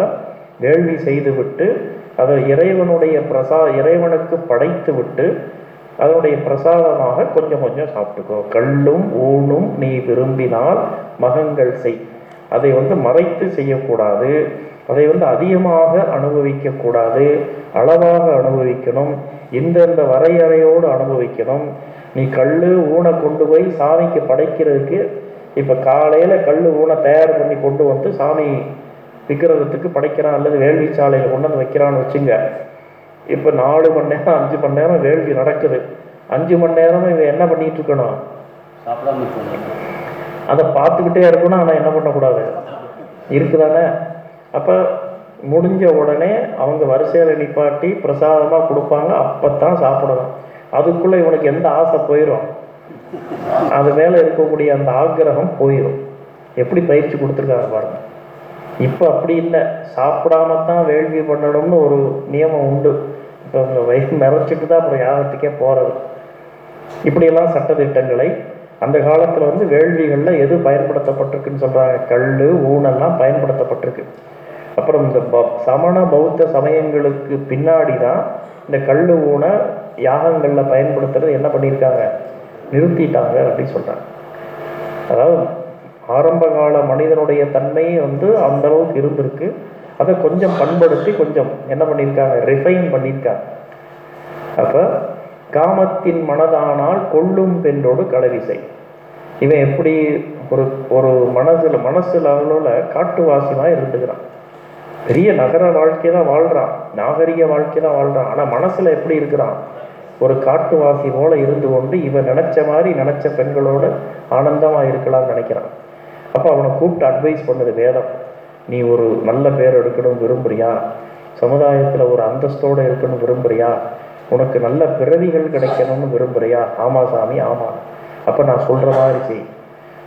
வேள்வி செய்து விட்டு அதை இறைவனுடைய பிரசா இறைவனுக்கு படைத்து விட்டு அதனுடைய பிரசாதமாக கொஞ்சம் கொஞ்சம் சாப்பிட்டுக்கோ. கல்லும் ஊனும் நீ விரும்பினால் மகங்கள் செய். அதை வந்து மறைத்து செய்யக்கூடாது. அதை வந்து அதிகமாக அனுபவிக்கக்கூடாது. அளவாக அனுபவிக்கணும். இந்தந்த வரையறையோடு அனுபவிக்கணும். நீ கள்ளு ஊனை கொண்டு போய் சாமிக்கு படைக்கிறதுக்கு இப்போ காலையில் கள்ளு ஊனை தயார் பண்ணி கொண்டு வந்து சாமி விக்கிரகத்துக்கு படைக்கிறான் அல்லது வேள்வி சாலையில் கொண்டு வந்து வைக்கிறான்னு வச்சுங்க. இப்போ நாலு மணி நேரம் அஞ்சு மணி நேரம் வேள்வி நடக்குது. அஞ்சு மணி நேரம் இவன் என்ன பண்ணிட்டு இருக்கணும்? அதை பார்த்துக்கிட்டே இருக்கணும் ஆனால் என்ன பண்ணக்கூடாது? இருக்குதானே? அப்போ முடிஞ்ச உடனே அவங்க வரிசையில் நிப்பாட்டி பிரசாதமாக கொடுப்பாங்க அப்போ தான் சாப்பிடணும். அதுக்குள்ளே இவனுக்கு எந்த ஆசை போயிடும் அது மேலே இருக்கக்கூடிய அந்த ஆக்கிரகம் போயிடும் எப்படி பயிற்சி கொடுத்துருக்காங்க பாருங்க. இப்போ அப்படி இல்லை. சாப்பிடாம தான் வேள்வி பண்ணணும்னு ஒரு நியமம் உண்டு. இப்போ அவங்க வயிறு நிறைச்சிட்டு தான் அப்புறம் யாகத்துக்கே போகிறது இப்படியெல்லாம் சட்டதிட்டங்களை அந்த காலத்தில் வந்து வேள்விகளில் எது பயன்படுத்தப்பட்டிருக்குன்னு சொல்கிறாங்க கல் ஊனெல்லாம் பயன்படுத்தப்பட்டிருக்கு. அப்புறம் இந்த ப சமண பௌத்த சமயங்களுக்கு பின்னாடி தான் இந்த கல் ஊனை யாகங்களில் பயன்படுத்துறது என்ன பண்ணியிருக்காங்க நிறுத்திட்டாங்க அப்படின்னு சொல்கிறாங்க அதாவது ஆரம்ப கால மனிதனுடைய தன்மை வந்து அந்த அளவுக்கு இருந்திருக்கு. அதை கொஞ்சம் பண்படுத்தி கொஞ்சம் என்ன பண்ணியிருக்காங்க ரிஃபைன் பண்ணியிருக்காங்க அப்போ காமத்தின் மனதானால் கொள்ளும் பெண்ணோடு கலவிசை இவன் எப்படி ஒரு ஒரு மனசில் மனசில் அளவில் காட்டுவாசியமாக இருந்துக்கிறான். பெரிய நகர வாழ்க்கை தான் வாழ்கிறான் நாகரிக வாழ்க்கை தான் வாழ்கிறான் ஆனால் மனசில் எப்படி இருக்கிறான்? ஒரு காட்டுவாசி போல இருந்து கொண்டு இவன் நினச்ச மாதிரி நினச்ச பெண்களோட ஆனந்தமாக இருக்கலாம்னு நினைக்கிறான். அப்போ அவனை கூப்பிட்டு அட்வைஸ் பண்ணுது வேதம். நீ ஒரு நல்ல பேர் எடுக்கணும் விரும்புறியா? சமுதாயத்தில் ஒரு அந்தஸ்தோடு இருக்கணும் விரும்புறியா? உனக்கு நல்ல பிறவிகள் கிடைக்கணும்னு விரும்புறியா? ஆமா சாமி ஆமாம் அப்போ நான் சொல்கிற மாதிரி செய்.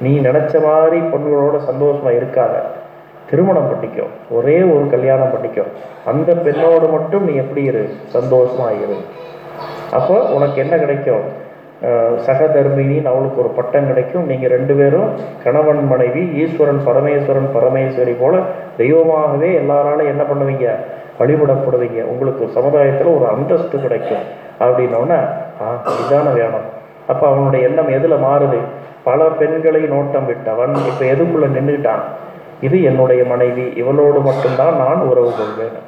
நீ நினச்ச மாதிரி பொண்களோட சந்தோஷமாக இருக்காத. திருமணம் பண்ணிக்கோ. ஒரே ஒரு கல்யாணம் பண்ணிக்கோ. அந்த பெண்ணோடு மட்டும் நீ எப்படி இரு. சந்தோஷமா இரு. அப்போ உனக்கு என்ன கிடைக்கும்? சகதர்மினின்னு அவளுக்கு ஒரு பட்டம் கிடைக்கும். நீங்கள் ரெண்டு பேரும் கணவன் மனைவி ஈஸ்வரன் பரமேஸ்வரன் பரமேஸ்வரி போல தெய்வமாகவே எல்லாராலும் என்ன பண்ணுவீங்க? வழிபடப்படுவீங்க. உங்களுக்கு சமுதாயத்தில் ஒரு அந்தஸ்து கிடைக்கும். அப்படின்னோடனே ஆ இதான வேணும். அப்போ அவனுடைய எண்ணம் எதில் மாறுது? பல பெண்களை நோட்டம் விட்டவன். இப்போ எதுக்குள்ளே நின்றுட்டான் இது என்னுடைய மனைவி இவளோடு மட்டும்தான் நான் உறவு கொள்வேன்.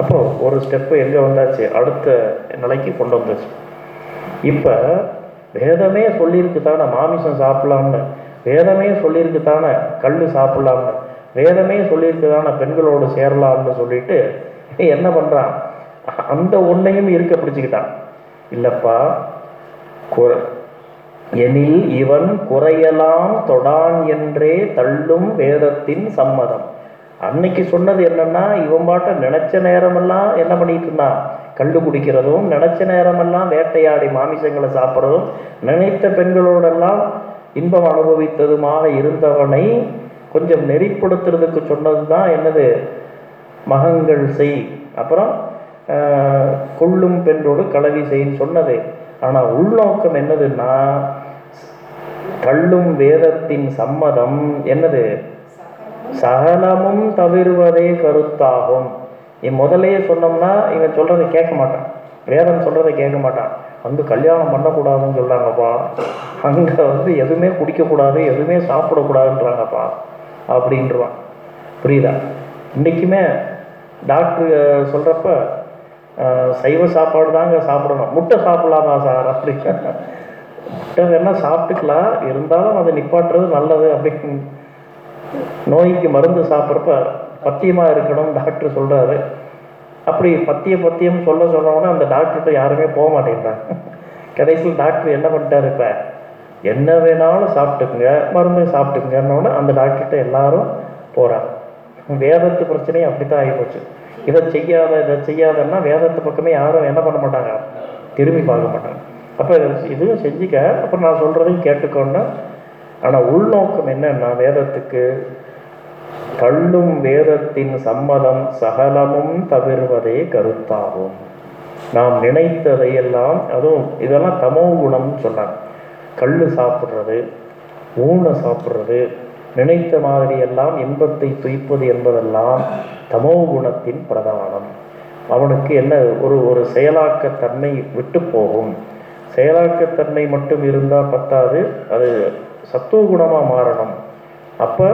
அப்போ ஒரு ஸ்டெப்பு எங்கே வந்தாச்சு? அடுத்த நிலைக்கு கொண்டு வந்துச்சு. இப்போ வேதமே சொல்லியிருக்கு தானே மாமிசம் சாப்பிடலாம்னு. வேதமே சொல்லியிருக்கு தானே கல் சாப்பிடலாம்னு. வேதமே சொல்லியிருக்கு தானே பெண்களோடு சேரலாம்னு சொல்லிட்டு என்ன பண்ணுறான் அந்த ஒன்றையும் இருக்க பிடிச்சிக்கிட்டான். இல்லைப்பா எனில் இவன் குறையலாம் தொடான் என்றே தள்ளும் வேதத்தின் சம்மதம். அன்னைக்கு சொன்னது என்னன்னா இவன் பாட்ட நினைச்ச நேரமெல்லாம் என்ன பண்ணிட்டு இருந்தான் கள்ளு குடிக்கிறதும் நினைச்ச நேரமெல்லாம் வேட்டையாடி மாமிசங்களை சாப்பிட்றதும் நினைத்த பெண்களோடெல்லாம் இன்பம் அனுபவித்ததுமாக இருந்தவனை கொஞ்சம் நெறிப்படுத்துறதுக்கு சொன்னது தான் என்னது? மகங்கள் செய். அப்புறம் கொள்ளும் பெண்ணோடு கலவி செய்ன்னு சொன்னது. ஆனால் உள்நோக்கம் என்னதுன்னா தள்ளும் வேதத்தின் சம்மதம் என்னது? சகலமும் தவிர்வதே கருத்தாகும். இவன் முதல்லயே சொன்னோம்னா இவன் சொல்றதை கேட்க மாட்டான். வேதம் சொல்றதை கேட்க மாட்டான். வந்து கல்யாணம் பண்ணக்கூடாதுன்னு சொல்றாங்கப்பா. அங்கே வந்து எதுவுமே குடிக்கக்கூடாது எதுவுமே சாப்பிடக்கூடாதுன்றாங்கப்பா அப்படின்றான் புரியுதா? இன்றைக்குமே டாக்டர் சொல்கிறப்ப சைவ சாப்பாடு தாங்க சாப்பிடணும். முட்டை சாப்பிடலாமா சார்? அப்படி. முட்டை வேணால் சாப்பிட்டுக்கலாம். இருந்தாலும் அதை நிப்பாட்டுறது நல்லது அப்படின்னு நோய்க்கு மருந்து சாப்பிட்றப்ப பத்தியமாக இருக்கணும் டாக்டர் சொல்கிறாரு அப்படி பத்திய பத்தியம் சொல்ல சொன்னோன்னே அந்த டாக்டர்கிட்ட யாருமே போக மாட்டேங்கிறாங்க கடைசியில் டாக்டர் என்ன பண்ணிட்டார் இப்போ? என்ன வேணாலும் சாப்பிட்டுக்குங்க மருந்து சாப்பிட்டுக்குங்கன்னொன்னே அந்த டாக்டர்கிட்ட எல்லாரும் போகிறாங்க வேதத்து பிரச்சனையும் அப்படி தான் ஆகிப்போச்சு இதை செய்யாத இதை செய்யாதன்னா வேதத்து பக்கமே யாரும் என்ன பண்ண மாட்டாங்க? திரும்பி பார்க்க மாட்டாங்க. அப்போ இதுவும் செஞ்சுக்க அப்புறம் நான் சொல்கிறதையும் கேட்டுக்கோன்னா ஆனால் உள்நோக்கம் என்னன்னா வேதத்துக்கு தள்ளும் வேதத்தின் சம்மதம் சகலமும் தவிர்வதே கருத்தாகும். நாம் நினைத்ததையெல்லாம் அதுவும் இதெல்லாம் தமோ குணம்னு சொன்னாங்க. கல் சாப்பிட்றது ஊனை சாப்பிட்றது நினைத்த மாதிரி எல்லாம் இன்பத்தை துய்ப்பது என்பதெல்லாம் தமோ குணத்தின் பிரதானம். அவனுக்கு என்ன ஒரு ஒரு செயலாக்கத்தன்மை விட்டு போகும். செயலாக்கத்தன்மை மட்டும் இருந்தால் பத்தாது அது சத்துவ குணமாக மாறணும். அப்போ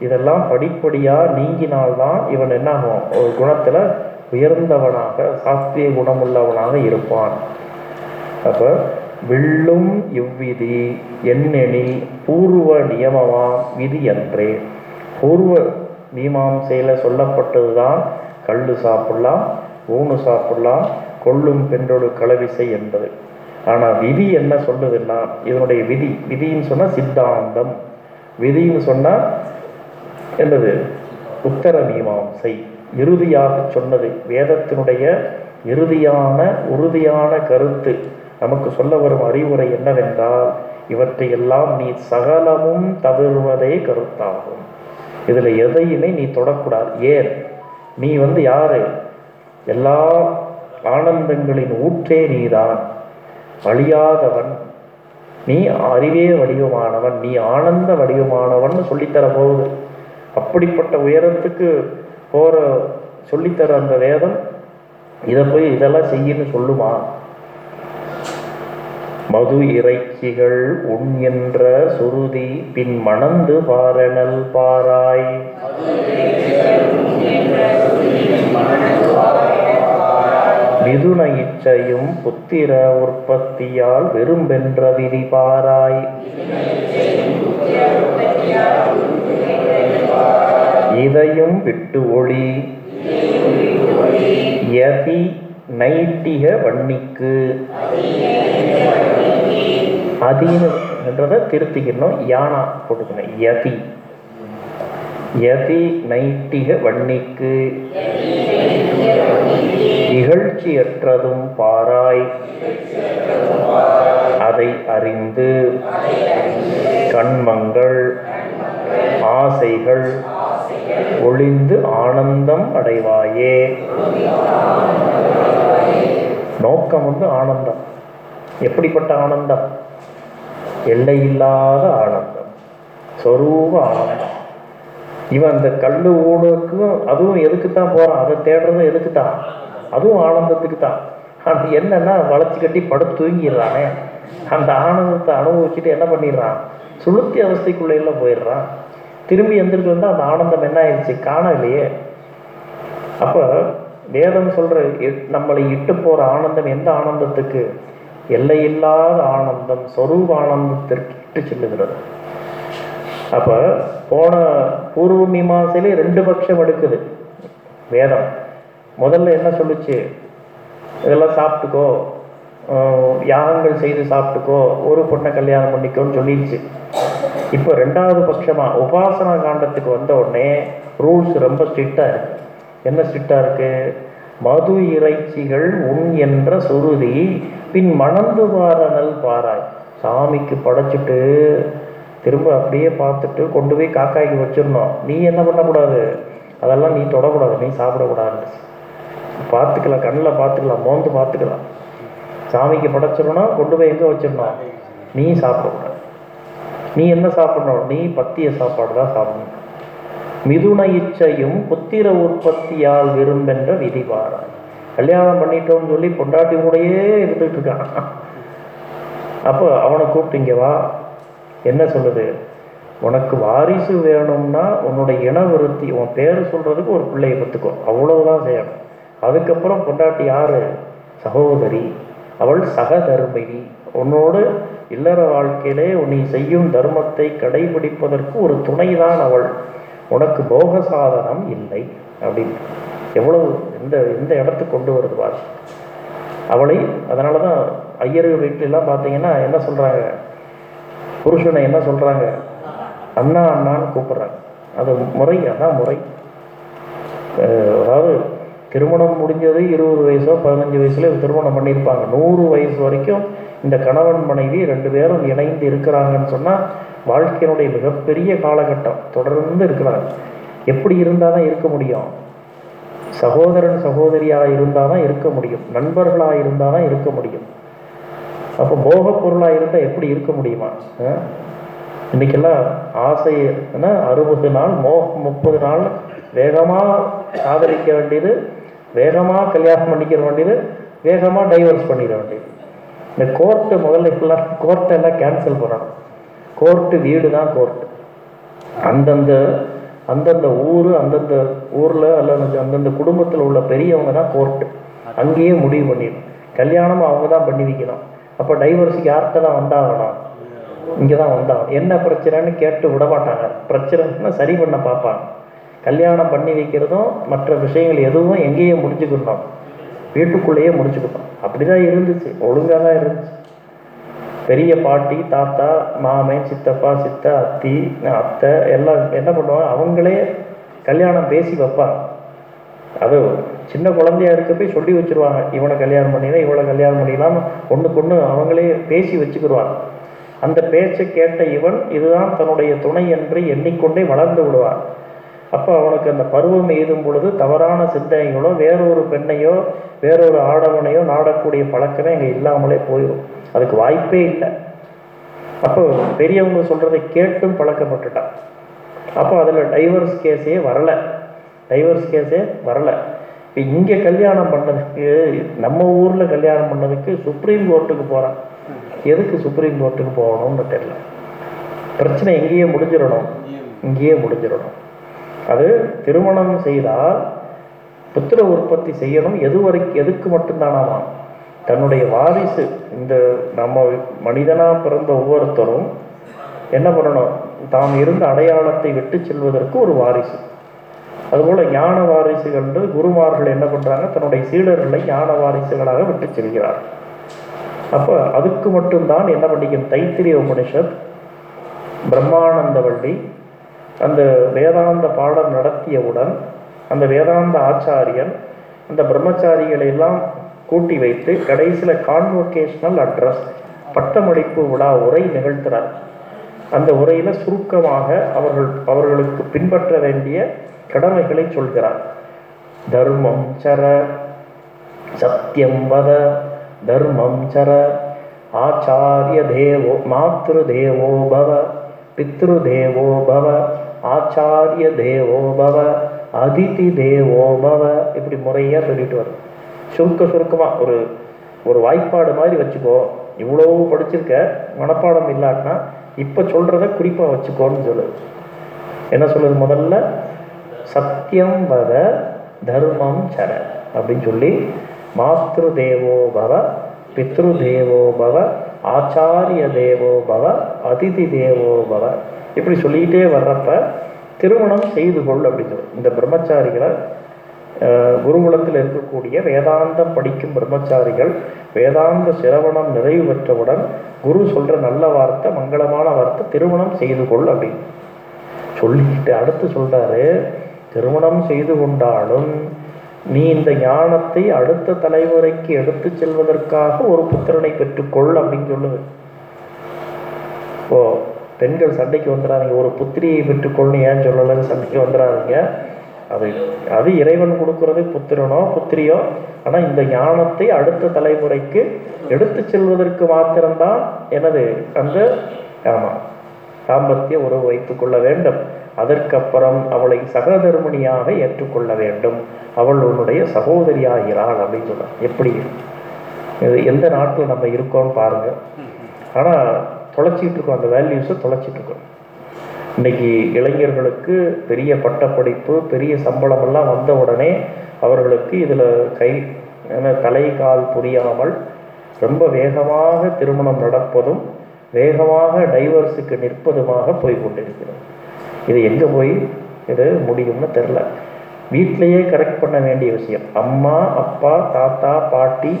இதெல்லாம் படிப்படியாக நீங்கினால்தான் இவன் என்னாகும் ஒரு குணத்தில் உயர்ந்தவனாக சாஸ்திரிய குணமுள்ளவனாக இருப்பான். அப்போ வில்லும் இவ்விதி எண்ணெனில் பூர்வ நியமமா விதி என்றே பூர்வ மீமாம்சையில் சொல்லப்பட்டது தான் கல் சாப்பிடலாம் ஊனு சாப்பிடலாம் கொள்ளும் பெண்ணோடு கலவிசை என்பது. ஆனால் விதி என்ன சொல்லுதுன்னா இதனுடைய விதி விதின்னு சொன்னால் சித்தாந்தம். விதின்னு சொன்னால் என்னது? உத்தர மீமாம்சை. இறுதியாக சொன்னது வேதத்தினுடைய இறுதியான உறுதியான கருத்து. நமக்கு சொல்ல வரும் அறிவுரை என்னவென்றால் இவற்றையெல்லாம் நீ சகலமும் தவிர்வதே கருத்தாகும். இதில் எதையுமே நீ தொடக்கூடாது. ஏன்? நீ வந்து யாரு? எல்லா ஆனந்தங்களின் ஊற்றே நீதான். அழியாதவன். நீ அறிவே வடிவமானவன். நீ ஆனந்த வடிவமானவன் சொல்லித்தர போகுது. அப்படிப்பட்ட உயரத்துக்கு போகிற சொல்லித்தர அந்த வேதம் இதை போய் இதெல்லாம் செய்யன்னு சொல்லுமா? மது இறைச்சிகள் உண் என்ற சுருதி பின் மணந்து பாரணல் பாராய். மிதுன இச்சையும் புத்திர உற்பத்தியால் வெறும்பென்ற விதி பாராய். இதையும் விட்டு ஒளி. யதி நைட்டிக வன்னிக்கு. அதின்னு என்றதை திருத்திக்கணும் யானா போட்டுக்கணும். யதி. யதி நைட்டிக வன்னிக்கு. இகழ்ச்சியற்றதும் பாராய். அதை அறிந்து கண்மங்கள் ஆசைகள் ஒளிந்து ஆனந்தம் அடைவாயே. நோக்கம் வந்து ஆனந்தம். எப்படிப்பட்ட ஆனந்தம்? எல்லையில்லாத ஆனந்தம். சொரூப ஆனந்தம். இவன் அந்த கல்லு ஓடுக்கும் அதுவும் எதுக்கு தான் போறான்? அதை தேடுறதும் எதுக்கு தான் அதுவும் ஆனந்தத்துக்கு தான் அது என்னன்னா வளைச்சு கட்டி படுத்து தூங்கிடுறானே. அந்த ஆனந்தத்தை அனுபவிச்சுட்டு என்ன பண்ணிடுறான்? சுளுத்தி அவஸ்தைக்குள்ளே எல்லாம் போயிடுறான். திரும்பி எந்திரிச்சு வந்தா அந்த ஆனந்தம் என்ன ஆயிடுச்சு காணலையே அப்போ வேதம் சொல்ற நம்மளை இட்டு போற ஆனந்தம் எந்த ஆனந்தத்துக்கு? எல்லையில்லாத ஆனந்தம் சொரூப ஆனந்தத்திற்கு இட்டு செல்லுகிறது. அப்ப போன பூர்வ மீமாசையிலே ரெண்டு பட்சம் எடுக்குது வேதம். முதல்ல என்ன சொல்லுச்சு? இதெல்லாம் சாப்பிட்டுக்கோ. யாகங்கள் செய்து சாப்பிட்டுக்கோ. ஒரு பொண்ணை கல்யாணம் பண்ணிக்கோன்னு சொல்லிடுச்சு இப்போ ரெண்டாவது பட்சமாக உபாசனா காண்டத்துக்கு வந்த உடனே ரூல்ஸ் ரொம்ப ஸ்ட்ரிக்டாக இருக்கு. என்ன ஸ்ட்ரிக்டாக இருக்கு? மது இறைச்சிகள் உன் என்ற சுருதி பின் மணந்து பாரனல் பாராய். சாமிக்கு படைச்சிட்டு திரும்ப அப்படியே பார்த்துட்டு கொண்டு போய் காக்காய்க்கு வச்சிடணும். நீ என்ன பண்ணக்கூடாது? அதெல்லாம் நீ தொடக்கூடாது. நீ சாப்பிடக்கூடாது. பார்த்துக்கலாம். கண்ணில் பார்த்துக்கலாம். மோந்து பார்த்துக்கலாம். சாமிக்கு படைச்சிடணும் கொண்டு போய் எங்கே வச்சிடணும்? நீ சாப்பிடக்கூடாது. நீ என்ன சாப்பிடணும்? நீ பத்திய சாப்பாடு தான் சாப்பிடணும். மிதுன இச்சையும் புத்திர உற்பத்தியால் விரும்பென்ற விதிவாராய் கல்யாணம் பண்ணிட்டோம்னு சொல்லி பொண்டாட்டி கூடயே இருந்துட்டு இருக்கான். அப்போ அவனை கூப்பிட்டு வா. என்ன சொல்லுது? உனக்கு வாரிசு வேணும்னா உன்னோட இனவருத்தி உன் பேர் சொல்றதுக்கு ஒரு பிள்ளையை பெற்றுக்கோ. அவ்வளவுதான் செய்யணும். அதுக்கப்புறம் பொண்டாட்டி யாரு? சகோதரி. அவள் சகதர்மினி உன்னோடு இல்லற வாழ்க்கையிலே நீ செய்யும் தர்மத்தை கடைபிடிப்பதற்கு ஒரு துணைதான் அவள். உனக்கு போக சாதனம் இல்லை. அப்படின்னு. எவ்வளவு எந்த எந்த இடத்துக்கு கொண்டு வருது பாரு. அவளை அதனால தான் ஐயர்கள் வீட்டிலலாம் பார்த்தீங்கன்னா என்ன சொல்கிறாங்க புருஷனை என்ன சொல்கிறாங்க அண்ணா அண்ணான்னு கூப்பிட்றாங்க. அது முறை அதான் முறை. அதாவது திருமணம் முடிஞ்சது இருபது வயசோ பதினஞ்சு வயசுல திருமணம் பண்ணியிருப்பாங்க. நூறு வயசு வரைக்கும் இந்த கணவன் மனைவி ரெண்டு பேரும் இணைந்து இருக்கிறாங்கன்னு சொன்னால் வாழ்க்கையினுடைய மிகப்பெரிய காலகட்டம். தொடர்ந்து இருக்கிறாங்க. எப்படி இருந்தால் தான் இருக்க முடியும்? சகோதரன் சகோதரியாக இருந்தால் தான் இருக்க முடியும். நண்பர்களாக இருந்தால் தான் இருக்க முடியும். அப்போ போகப் பொருளாக இருந்தால் எப்படி இருக்க முடியுமா? இன்னைக்கெல்லாம் ஆசை என்ன அறுபது நாள் மோகம் முப்பது நாள் வேகமாக காதலிக்க வேண்டியது வேகமாக கல்யாணம் பண்ணிக்கிற வேண்டியது வேகமாக டைவர்ஸ் பண்ணிட வேண்டியது. இந்த கோர்ட்டு முதல்ல இப்பெல்லாம் கோர்ட்டெல்லாம் கேன்சல் பண்ணணும். கோர்ட்டு வீடு தான் கோர்ட்டு அந்தந்த அந்தந்த ஊர் அந்தந்த ஊரில் அல்லது அந்தந்த குடும்பத்தில் உள்ள பெரியவங்க தான் கோர்ட்டு அங்கேயே முடிவு பண்ணிடணும். கல்யாணம் அவங்க தான் பண்ணி வைக்கணும். அப்போ டைவர்ஸுக்கு யார்கிட்ட தான் வந்தாகணும்? இங்கே தான் வந்தாகணும். என்ன பிரச்சனைன்னு கேட்டு விட மாட்டாங்க. பிரச்சனைன்னா சரி பண்ண பார்ப்பாங்க. கல்யாணம் பண்ணி வைக்கிறதும் மற்ற விஷயங்கள் எதுவும் எங்கேயே முடிச்சுக்கிட்டோம் வீட்டுக்குள்ளேயே முடிச்சுக்கிட்டோம் அப்படிதான் இருந்துச்சு. ஒழுங்காக தான் இருந்துச்சு. பெரிய பாட்டி தாத்தா மாமன் சித்தப்பா சித்த அத்தி அத்தை எல்லாம் என்ன பண்ணுவாங்க? அவங்களே கல்யாணம் பேசி வைப்பாங்க. அது சின்ன குழந்தையா இருக்க போய் சொல்லி வச்சிருவாங்க. இவனை கல்யாணம் பண்ணினா இவளை கல்யாணம் பண்ணிடலாம் ஒன்றுக்கு ஒன்று அவங்களே பேசி வச்சுக்கிடுவாங்க அந்த பேச்சை கேட்ட இவன் இதுதான் தன்னுடைய துணை என்று எண்ணிக்கொண்டே வளர்ந்து விடுவான். அப்போ அவனுக்கு அந்த பருவம் எய்தும் பொழுது தவறான சிந்தனைகளோ வேறொரு பெண்ணையோ வேறொரு ஆடவனையோ நாடக்கூடிய பழக்கமே அங்கே இல்லாமலே போயிடும் அதுக்கு வாய்ப்பே இல்லை. அப்போ பெரியவங்க சொல்றதை கேட்டும் பழக்கப்பட்டுட்டான் அப்போ அதில் டைவர்ஸ் கேஸே வரல. டைவர்ஸ் கேஸே வரல. இப்போ இங்கே கல்யாணம் பண்ணதுக்கு நம்ம ஊரில் கல்யாணம் பண்ணதுக்கு சுப்ரீம் கோர்ட்டுக்கு போகிறான் எதுக்கு சுப்ரீம் கோர்ட்டுக்கு போகணும்னு தெரியல. பிரச்சனை எங்கேயே முடிஞ்சிடணும். இங்கேயே முடிஞ்சிடணும். அது திருமணம் செய்தால் புத்திர உற்பத்தி செய்யணும். எது வரைக்கும் எதுக்கு மட்டும்தானாமா? தன்னுடைய வாரிசு இந்த நம்ம மனிதனாக பிறந்த ஒவ்வொருத்தரும் என்ன பண்ணணும்? தாம் இருந்த அடையாளத்தை விட்டு செல்வதற்கு ஒரு வாரிசு. அதுபோல் ஞான வாரிசுகள் குருமார்கள் என்ன பண்ணுறாங்க தன்னுடைய சீடர்களை ஞான வாரிசுகளாக விட்டு செல்கிறார் அப்போ அதுக்கு மட்டும்தான் என்ன பண்ணிக்கும் தைத்திரிய உபனிஷத் பிரம்மானந்த வள்ளி அந்த வேதாந்த பாடம் நடத்தியவுடன் அந்த வேதாந்த ஆச்சாரியன் அந்த பிரம்மச்சாரிகளை எல்லாம் கூட்டி வைத்து கடைசியில் கான்வொகேஷனல் அட்ரஸ் பட்டமளிப்பு விழா உரை நிகழ்த்துறார். அந்த உரையில் சுருக்கமாக அவர்கள் அவர்களுக்கு பின்பற்ற வேண்டிய கடமைகளை சொல்கிறார். தர்மம் சர சத்தியம் வத தர்மம் சர ஆச்சாரிய தேவோ மாத்ரு தேவோ பவ பித்ரு தேவோ பவ ஆச்சாரிய தேவோ பவ அதிதி தேவோ பவ இப்படி முறையாக சொல்லிட்டு வரும். சுருக்க சுருக்கமாக ஒரு ஒரு வாய்ப்பாடு மாதிரி வச்சுக்கோ. இவ்வளோ படிச்சிருக்க மனப்பாடம் இல்லாட்டினா இப்போ சொல்கிறத குறிப்பாக வச்சுக்கோன்னு சொல்லுது என்ன சொல்லுது முதல்ல? சத்தியம் வத தர்மம் சர அப்படின்னு சொல்லி மாத்ரு தேவோ பவ பித்ரு தேவோ பவ ஆச்சாரிய தேவோ பவ அதிதி தேவோ பவ இப்படி சொல்லிக்கிட்டே வர்றப்ப திருமணம் செய்து கொள் அப்படின்னு இந்த பிரம்மச்சாரிகளை குருகுலத்தில் இருக்கக்கூடிய வேதாந்தம் படிக்கும் பிரம்மச்சாரிகள் வேதாந்த சிரவணம் நிறைவு பெற்றவுடன் குரு சொல்ற நல்ல வார்த்தை மங்களமான வார்த்தை திருமணம் செய்து கொள் அப்படின்னு சொல்லிக்கிட்டு அடுத்து சொல்றாரு திருமணம் செய்து கொண்டாலும் நீ இந்த ஞானத்தை அடுத்த தலைமுறைக்கு எடுத்து செல்வதற்காக ஒரு புத்திரனை பெற்றுக்கொள் அப்படின்னு சொல்லுது. ஓ பெண்கள் சண்டைக்கு வந்துடாதீங்க ஒரு புத்திரியை பெற்றுக்கொள்னு ஏன் சொல்லலைன்னு சண்டைக்கு வந்துடாதீங்க அது அது இறைவன் கொடுக்கறது புத்திரனோ புத்திரியோ. ஆனால் இந்த ஞானத்தை அடுத்த தலைமுறைக்கு எடுத்து செல்வதற்கு மாத்திரம்தான் எனது அந்த ஆமாம் தாம்பத்திய உறவு வைத்துக்கொள்ள வேண்டும். அதற்கப்புறம் அவளை சகதர்மிணியாக ஏற்றுக்கொள்ள வேண்டும். அவள் உன்னுடைய சகோதரியாகிறாள் அப்படின்னு சொல்ல எப்படி? இது எந்த நாட்டில் நம்ம இருக்கோம்னு பாருங்கள் ஆனால் தொலைச்சிட்டு இருக்கோம் அந்த வேல்யூஸை தொலைச்சிட்டு இருக்கோம் இன்னைக்கு இளைஞர்களுக்கு பெரிய பட்டப்படிப்பு பெரிய சம்பளம் எல்லாம் வந்த உடனே அவர்களுக்கு இதில் கை என்ன, தலை கால் புரியாமல் ரொம்ப வேகமாக திருமணம் நடப்பதும் வேகமாக டைவர்ஸுக்கு நிற்பதுமாக போய் கொண்டிருக்கிறது இது எங்கே போய்? இது முடியும்னு தெரில வீட்டிலையே கரெக்ட் பண்ண வேண்டிய விஷயம். அம்மா அப்பா தாத்தா பாட்டி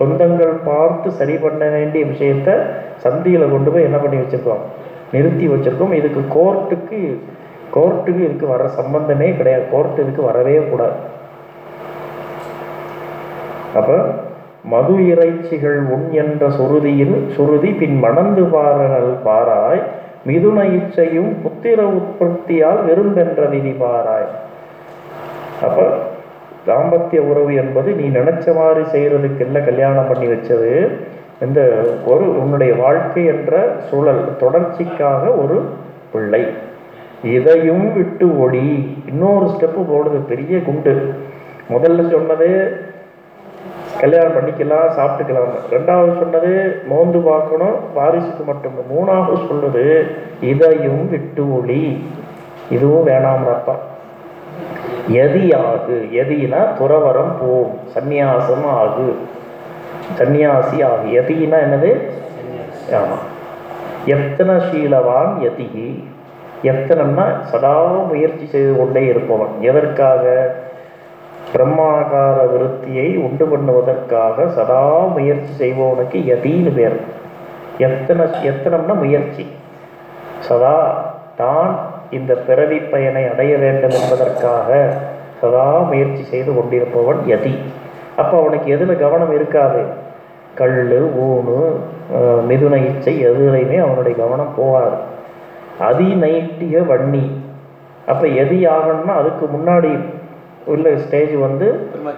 சொந்தங்கள் பார்த்து சரி பண்ண வேண்டிய விஷயத்த சந்தியில் கொண்டு போய் என்ன பண்ணி வச்சிருக்கோம்? நிறுத்தி வச்சுருக்கோம். இதுக்கு கோர்ட்டுக்கு கோர்ட்டுக்கு இதுக்கு வர சம்பந்தமே கிடையாது. கோர்ட்டு இதுக்கு வரவே கூடாது. அப்போ மது இறைச்சிகள் உண் என்ற சுருதியில் சுருதி பின் மணந்து பாரல் பாராய் மிதுன இச்சையும் புத்திர உற்பத்தியால் விரும்பென்ற விதி பாராய். அப்போ தாம்பத்திய உறவு என்பது நீ நினைச்ச மாதிரி செய்யறதுக்கு இல்லை கல்யாணம் பண்ணி வச்சது இந்த ஒரு உன்னுடைய வாழ்க்கை என்ற சூழல் தொடர்ச்சிக்காக ஒரு பிள்ளை. இதையும் விட்டு ஓடி. இன்னொரு ஸ்டெப்பு போடுது பெரிய குண்டு. முதல்ல சொன்னது கல்யாணம் பண்ணிக்கலாம் சாப்பிட்டுக்கலாம். ரெண்டாவது சொன்னது மோந்து பார்க்கணும் வாரிசுக்கு மட்டும். மூணாவது சொல்லுது இதையும் விட்டு ஒளி இதுவும் வேணாம்னப்பா எதியாகு எதினா துறவரம் போம் சந்நியாசம் ஆகு. சந்நியாசி ஆகு. எதினா என்னது? ஆமாம் எத்தனை சீலவான் எதிகி? எத்தனைன்னா சதா முயற்சி செய்து கொண்டே இருப்பவன். எதற்காக? பிரம்மாகார விருத்தியை உண்டு பண்ணுவதற்காக சதா முயற்சி செய்பவனுக்கு யதின்னு பேர். எத்தனை எத்தனம்னா முயற்சி. சதா தான் இந்த பிறவி பயனை அடைய வேண்டும் என்பதற்காக சதா முயற்சி செய்து கொண்டிருப்பவன் யதி. அப்போ அவனுக்கு எதில் கவனம் இருக்காது? கல் ஊனு மிதுன இச்சை எதுலையுமே அவனுடைய கவனம் போகாது. அதிநைட்டிய வன்னி. அப்போ எதி ஆகணும்னா அதுக்கு முன்னாடி உள்ள ஸ்டேஜ் வந்து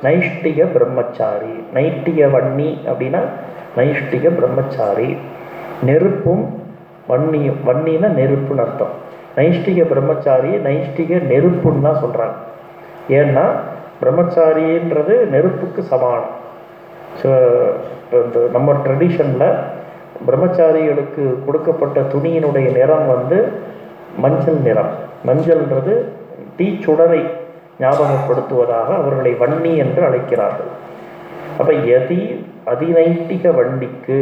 நைஷ்டிக பிரம்மச்சாரி. நைட்டிக வன்னி அப்படின்னா நைஷ்டிக பிரம்மச்சாரி. நெருப்பும் வன்னியும் வன்னின்னா நெருப்புன்னு அர்த்தம். நைஷ்டிக பிரம்மச்சாரி நைஷ்டிக நெருப்புன்னு தான் சொல்கிறாங்க ஏன்னா பிரம்மச்சாரின்றது நெருப்புக்கு சமானம். ஸோ இந்த நம்ம ட்ரெடிஷனில் பிரம்மச்சாரிகளுக்கு கொடுக்கப்பட்ட துணியினுடைய நிறம் வந்து மஞ்சள் நிறம். மஞ்சள்ன்றது தீச்சுடரை ஞாபகப்படுத்துவதாக அவர்களை வன்னி என்று அழைக்கிறார்கள். அப்போ எதி அதிநைட்டிக வண்டிக்கு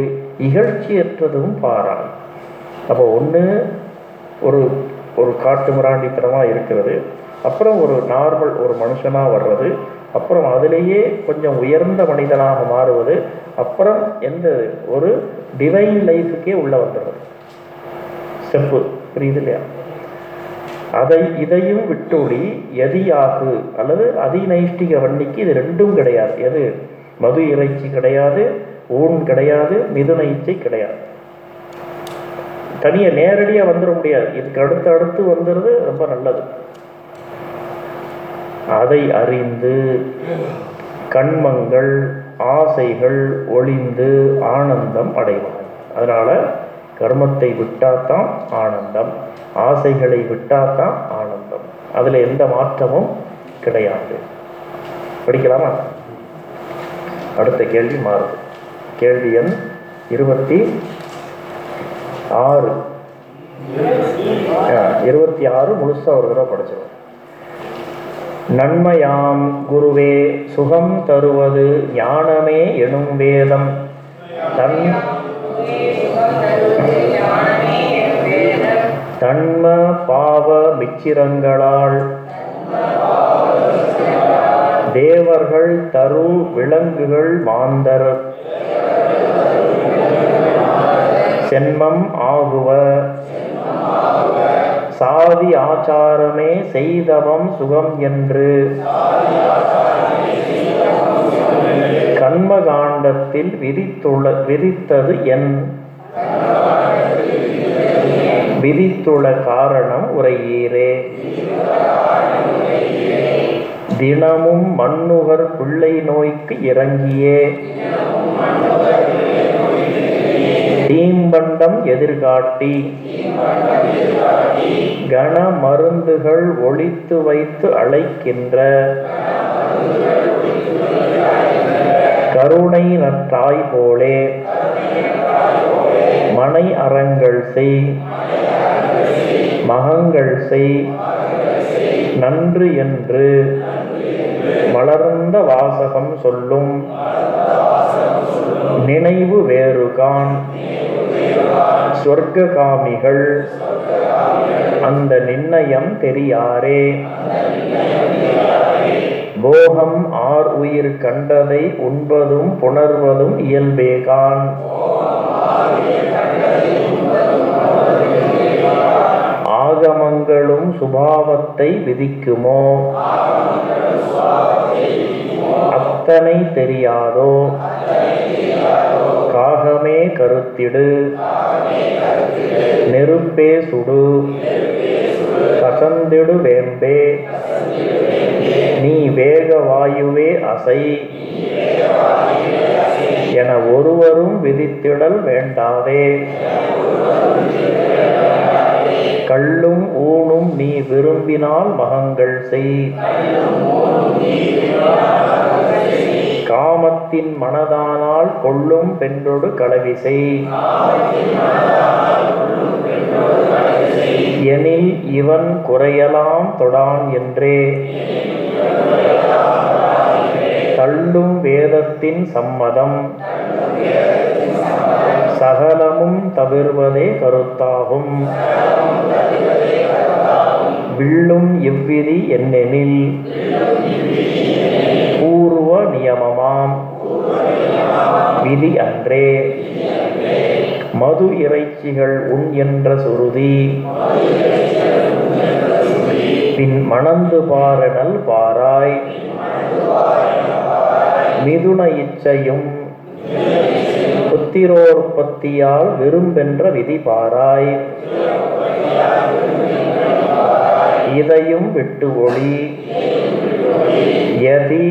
இகழ்ச்சியற்றதும் பாராய் அப்போ ஒன்று ஒரு ஒரு காட்டு மிராண்டித்தனமாக இருக்கிறது. அப்புறம் ஒரு நார்மல் ஒரு மனுஷனாக வர்றது. அப்புறம் அதிலேயே கொஞ்சம் உயர்ந்த மனிதனாக மாறுவது. அப்புறம் எந்த ஒரு டிவைன் லைஃபுக்கே உள்ளே வந்துடுறது. ஸ்டெப்பு புரியுது இல்லையா? அதை இதையும் விட்டொழி எதியாகு அல்லது அதிநைஷ்டிக வன்னிக்கு இது ரெண்டும் கிடையாது. எது? மது இறைச்சி கிடையாது ஊன் கிடையாது மிதுன இச்சை கிடையாது. தனியாக நேரடியாக வந்துட முடியாது. இதுக்கு அடுத்து அடுத்து வந்துடுறது ரொம்ப நல்லது. அதை அறிந்து கண்மங்கள் ஆசைகள் ஒளிந்து ஆனந்தம் அடைவான் அதனால் கர்மத்தை விட்டாதான் ஆனந்தம் ஆசைகளை விட்டாதான் ஆனந்தம். அதில் எந்த மாற்றமும் கிடையாது. படிக்கலாமா? அடுத்த கேள்வி மாறுது. கேள்வி எண் இருபத்தி ஆறு. இருபத்தி ஆறு முழுசா ஒரு தடவை படிச்சிடும் நன்மையாம் குருவே சுகம் தருவது ஞானமே எனும் வேதம். தன் தன்ம பாவ மிச்சிரங்களால் தேவர்கள் தரு விலங்குகள் மாந்தர் சென்மம் ஆகுவ. சாதி ஆச்சாரமே செய்தவம் சுகம் என்று. கண்மகாண்டத்தில் விதித்துள்ள விதித்தது என். விதித்துள்ள காரணம் உரையீரே. தினமும் மண்ணுகர் பிள்ளை நோய்க்கு இறங்கியே. தீம்பண்டம் எதிர்காட்டி. கன மருந்துகள் ஒழித்து வைத்து அழைக்கின்ற. கருணை நற்றாய் போலே. மனை அறங்கள் செய். மகங்கள் செய். நன்று என்று மலர்ந்த வாசகம் சொல்லும். நினைவு வேறுகான் சொர்க்ககாமிகள் அந்த நிர்ணயம் தெரியாரே. போகம் ஆர் உயிர் கண்டதை உண்பதும் புணர்வதும் இயல்பேகான் ஆகமங்களும் சுபாவத்தை விதிக்குமோ? அத்தனை தெரியாதோ? காகமே கருத்திடு. நெருப்பே சுடு. கசந்திடு வேம்பே. நீ வேக வாயுவே அசை. என ஒருவரும் விதித்திடல் வேண்டாதே. கள்ளும் ஊனும் நீ விரும்பினால் மகங்கள் செய். காமத்தின் மனதானால் கொள்ளும் பெண்ணொடு கலவிசை எனில் இவன் குறையலாம் தொடான் என்றே. தள்ளும் வேதத்தின் சம்மதம். சகலமும் தவிர்வதே கருத்தாகும். வில்லும் இவ்விதி என்னெனில். பூர்வ நியமமாம். விதி அன்றே. மது இறைச்சிகள் உண் என்ற சுருதி. பின் மணந்து பாரணல் பாராய். மிதுன இச்சையும் புத்திரோற்பத்தியால் விரும்பென்ற விதி பாராய். இதையும் விட்டு ஒளி. யதி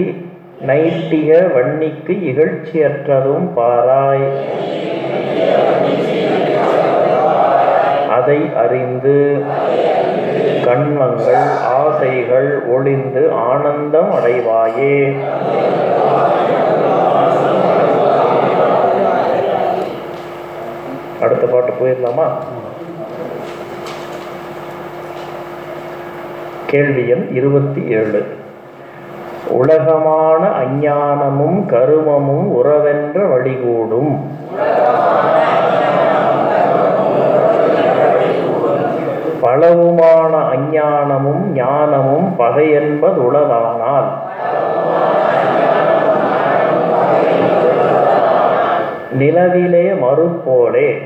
நைட்டிக வன்னிக்கு இகழ்ச்சியற்றதும் பாராய். அதை அறிந்து கண்மங்கள் ஆசைகள் ஒளிந்து ஆனந்தம் அடைவாயே. அடுத்த பாட்டு போயிடலாமா? கேள்வி எண் இருபத்தி ஏழு. உலகமான அஞ்ஞானமும் கருமமும் உறவென்ற வழிகூடும். பலவுமான அஞ்ஞானமும் ஞானமும் பகை என்பதுளதானால் நிலவிலே மறுப்போலே.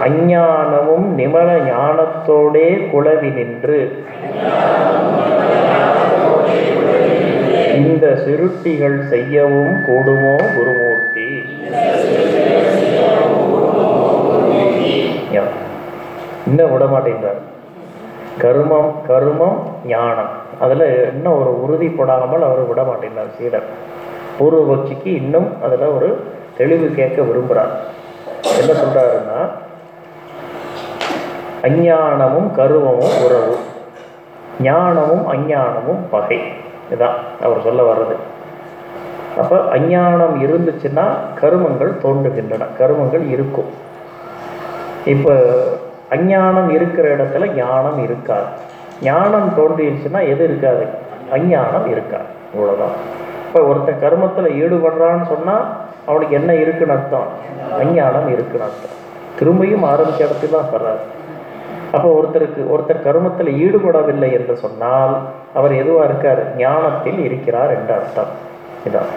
அஞ்ஞானமும் நிமல ஞானத்தோடே குளவி நின்று. இந்த சிருட்டிகள் செய்யவும் கூடுமோ குருமூர்த்தி? இன்னும் விட மாட்டேங்கிறார் கருமம் கருமம் ஞானம். அதில் இன்னும் ஒரு உறுதிப்படாமல் அவர் விட மாட்டேங்கிறார் சீடர். பூர்வபக்ஷிக்கு இன்னும் அதில் ஒரு தெளிவு கேட்க விரும்புகிறார் என்ன சொல்கிறாருன்னா அஞ்ஞானமும் கருவமும் உறவு. ஞானமும் அஞ்ஞானமும் பகை. இதான் அவர் சொல்ல வர்றது. அப்போ அஞ்ஞானம் இருந்துச்சுன்னா கருமங்கள் தோன்றுகின்றன கருமங்கள் இருக்கும். இப்போ அஞ்ஞானம் இருக்கிற இடத்துல ஞானம் இருக்காது. ஞானம் தோன்றிடுச்சுன்னா எது இருக்காது? அஞ்ஞானம் இருக்காது. இவ்வளோதான் இப்போ ஒருத்தன் கர்மத்தில் ஈடுபடுறான்னு சொன்னால் அவனுக்கு என்ன இருக்குன்னு அர்த்தம்? அஞ்ஞானம் இருக்குன்னு அர்த்தம். திரும்பியும் ஆரம்பிச்ச இடத்துல தான் வர்றாரு. அப்போ ஒருத்தருக்கு ஒருத்தர் கருமத்தில் ஈடுபடவில்லை என்று சொன்னால் அவர் எதுவாக இருக்கார்? ஞானத்தில் இருக்கிறார் என்று அர்த்தம். இதான்.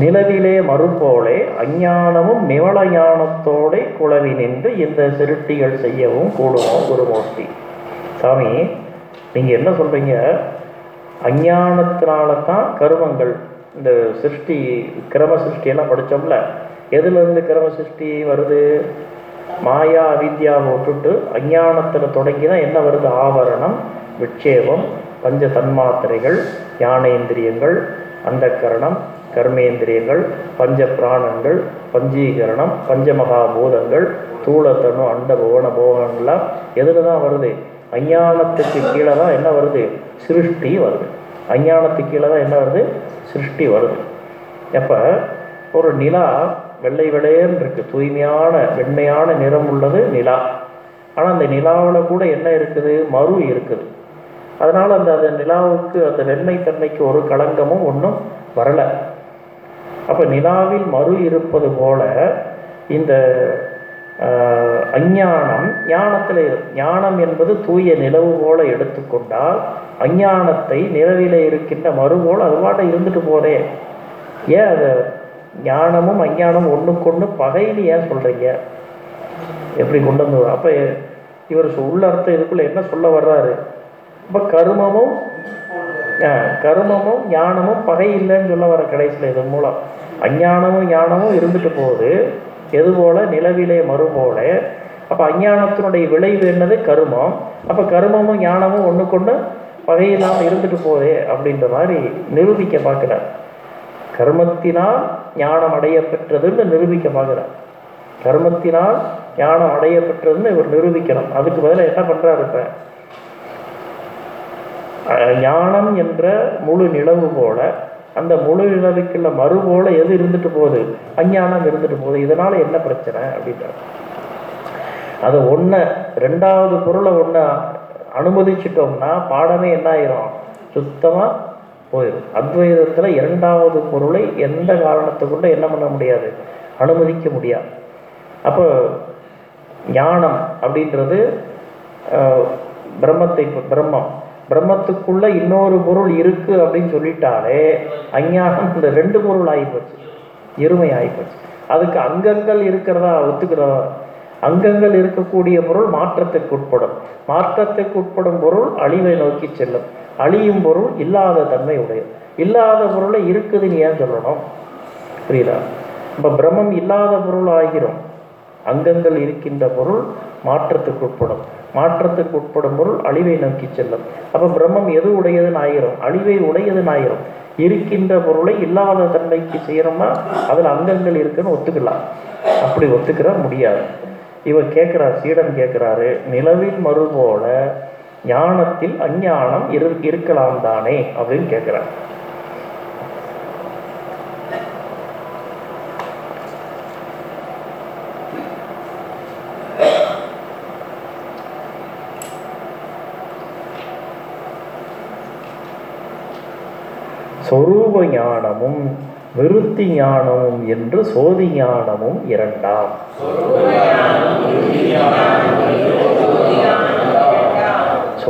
நிலவிலே மறுபோலே அஞ்ஞானமும் நிவள ஞானத்தோடே குழவி நின்று இந்த சிருட்டிகள் செய்யவும் கூடுவோம் குருமூர்த்தி. சாமி நீங்கள் என்ன சொல்கிறீங்க அஞ்ஞானத்தினால தான் கருமங்கள் இந்த சிருஷ்டி கிரம சிருஷ்டியெல்லாம் படித்தோம்ல எதுலேருந்து கிரம சிருஷ்டி வருது? மாயா அவித்யாவை விட்டுட்டு அஞ்ஞானத்தில் தொடங்கி தான் என்ன வருது? ஆவரணம் விட்சேபம் பஞ்ச தன்மாத்திரைகள் ஞானேந்திரியங்கள் அந்தக்கரணம் கர்மேந்திரியங்கள் பஞ்ச பிராணங்கள் பஞ்சீகரணம் பஞ்சமகாபூதங்கள் தூளத்தனு அண்ட புவன போகங்கள்லாம் எதில் தான் வருது? அஞ்ஞானத்துக்கு கீழே தான் என்ன வருது? சிருஷ்டி வருது. அஞ்ஞானத்துக்கு கீழே தான் என்ன வருது? சிருஷ்டி வருது. எப்போ ஒரு நிலா வெள்ளை வெள்ளையன்னு இருக்கு. தூய்மையான வெண்மையான நிறம் உள்ளது நிலா. ஆனால் அந்த நிலாவில் கூட என்ன இருக்குது? மறு இருக்குது. அதனால் அந்த அந்த நிலாவுக்கு அந்த வெண்மைத்தன்மைக்கு ஒரு களங்கமும் ஒன்றும் வரலை. அப்போ நிலாவில் மறு இருப்பது போல இந்த அஞ்ஞானம் ஞானத்தில் ஞானம் என்பது தூய நிலவு போல எடுத்துக்கொண்டால் அஞ்ஞானத்தை நிலவில இருக்கின்ற மறு போல் அது பாட்ட இருந்துட்டு போதே. ஏன் அதை ஞானமும் அஞ்ஞானமும் ஒன்றுக்கொன்று பகைன்னு ஏன் சொல்கிறீங்க எப்படி கொண்டு வந்து அப்போ இவர் உள்ள அர்த்தம் இதுக்குள்ள என்ன சொல்ல வர்றாரு? இப்போ கருமமும் ஆ, கருமமும் ஞானமும் பகை இல்லைன்னு சொல்ல வர கடைசியில் இதன் மூலம் அஞ்ஞானமும் ஞானமும் இருந்துட்டு போகுது. எது போல? நிலவிலே மறுபோல அப்போ அஞ்ஞானத்தினுடைய விளைவு என்னது? கருமம். அப்போ கருமமும் ஞானமும் ஒன்றுக்கொண்டு பகையில்லாமல் இருந்துட்டு போதே அப்படின்ற மாதிரி நிரூபிக்க பார்க்குறார். கர்மத்தினால் ஞானம் அடைய பெற்றதுன்னு நிரூபிக்க கர்மத்தினால் ஞானம் அடைய பெற்றதுன்னு இவர் நிரூபிக்கணும். அதுக்கு பதிலாக என்ன பண்ணுறாரு இப்போ? ஞானம் என்ற முழு நிலவு போல அந்த முழு நிலவுக்குள்ள மறு போல எது இருந்துட்டு போகுது? அஞ்ஞானம் இருந்துட்டு போகுது. இதனால என்ன பிரச்சனை அப்படின்றார். அது ஒன்று ரெண்டாவது பொருளை ஒன்று அனுமதிச்சிட்டோம்னா பாடமே என்ன ஆயிரும்? சுத்தமாக போயிடும். அத்வைதத்தில் இரண்டாவது பொருளை எந்த காரணத்தை கொண்டு என்ன பண்ண முடியாது? அனுமதிக்க முடியாது. அப்போ ஞானம் அப்படின்றது பிரம்மத்தை பிரம்மம். பிரம்மத்துக்குள்ள இன்னொரு பொருள் இருக்கு அப்படின்னு சொல்லிட்டாலே அஞ்ஞானம் இந்த ரெண்டு பொருள் ஆகிப்போச்சு இருமை ஆகிப்போச்சு அதுக்கு அங்கங்கள் இருக்கிறதா ஒத்துக்கிறதா? அங்கங்கள் இருக்கக்கூடிய பொருள் மாற்றத்திற்கு உட்படும். மாற்றத்திற்கு உட்படும் பொருள் அழிவை நோக்கி செல்லும். அழியும் பொருள் இல்லாத தன்மை உடையது. இல்லாத பொருளை இருக்குதுன்னு ஏன் சொல்லணும்? புரியுதா? இப்போ பிரம்மம் இல்லாத பொருள் ஆகிறோம் அங்கங்கள் இருக்கின்ற பொருள் மாற்றத்துக்கு உட்படும். மாற்றத்துக்கு உட்படும் பொருள் அழிவை நோக்கி செல்லும். அப்போ பிரம்மம் எது உடையதுன்னு ஆயிரும் அழிவை உடையதுன்னு ஆயிரும் இருக்கின்ற பொருளை இல்லாத தன்மைக்கு செய்கிறோமா அதில் அங்கங்கள் இருக்குன்னு ஒத்துக்கலாம். அப்படி ஒத்துக்கிற முடியாது. இவர் கேட்குறார் சீடன் கேட்குறாரு நிலவில் மறுபோல ஞானத்தில் அஞ்ஞானம் இரு இருக்கலாம் தானே அப்படின்னு கேட்குறார் சொரூப ஞானமும் விருத்தி ஞானமும் என்று சோதி ஞானமும் இரண்டாம்.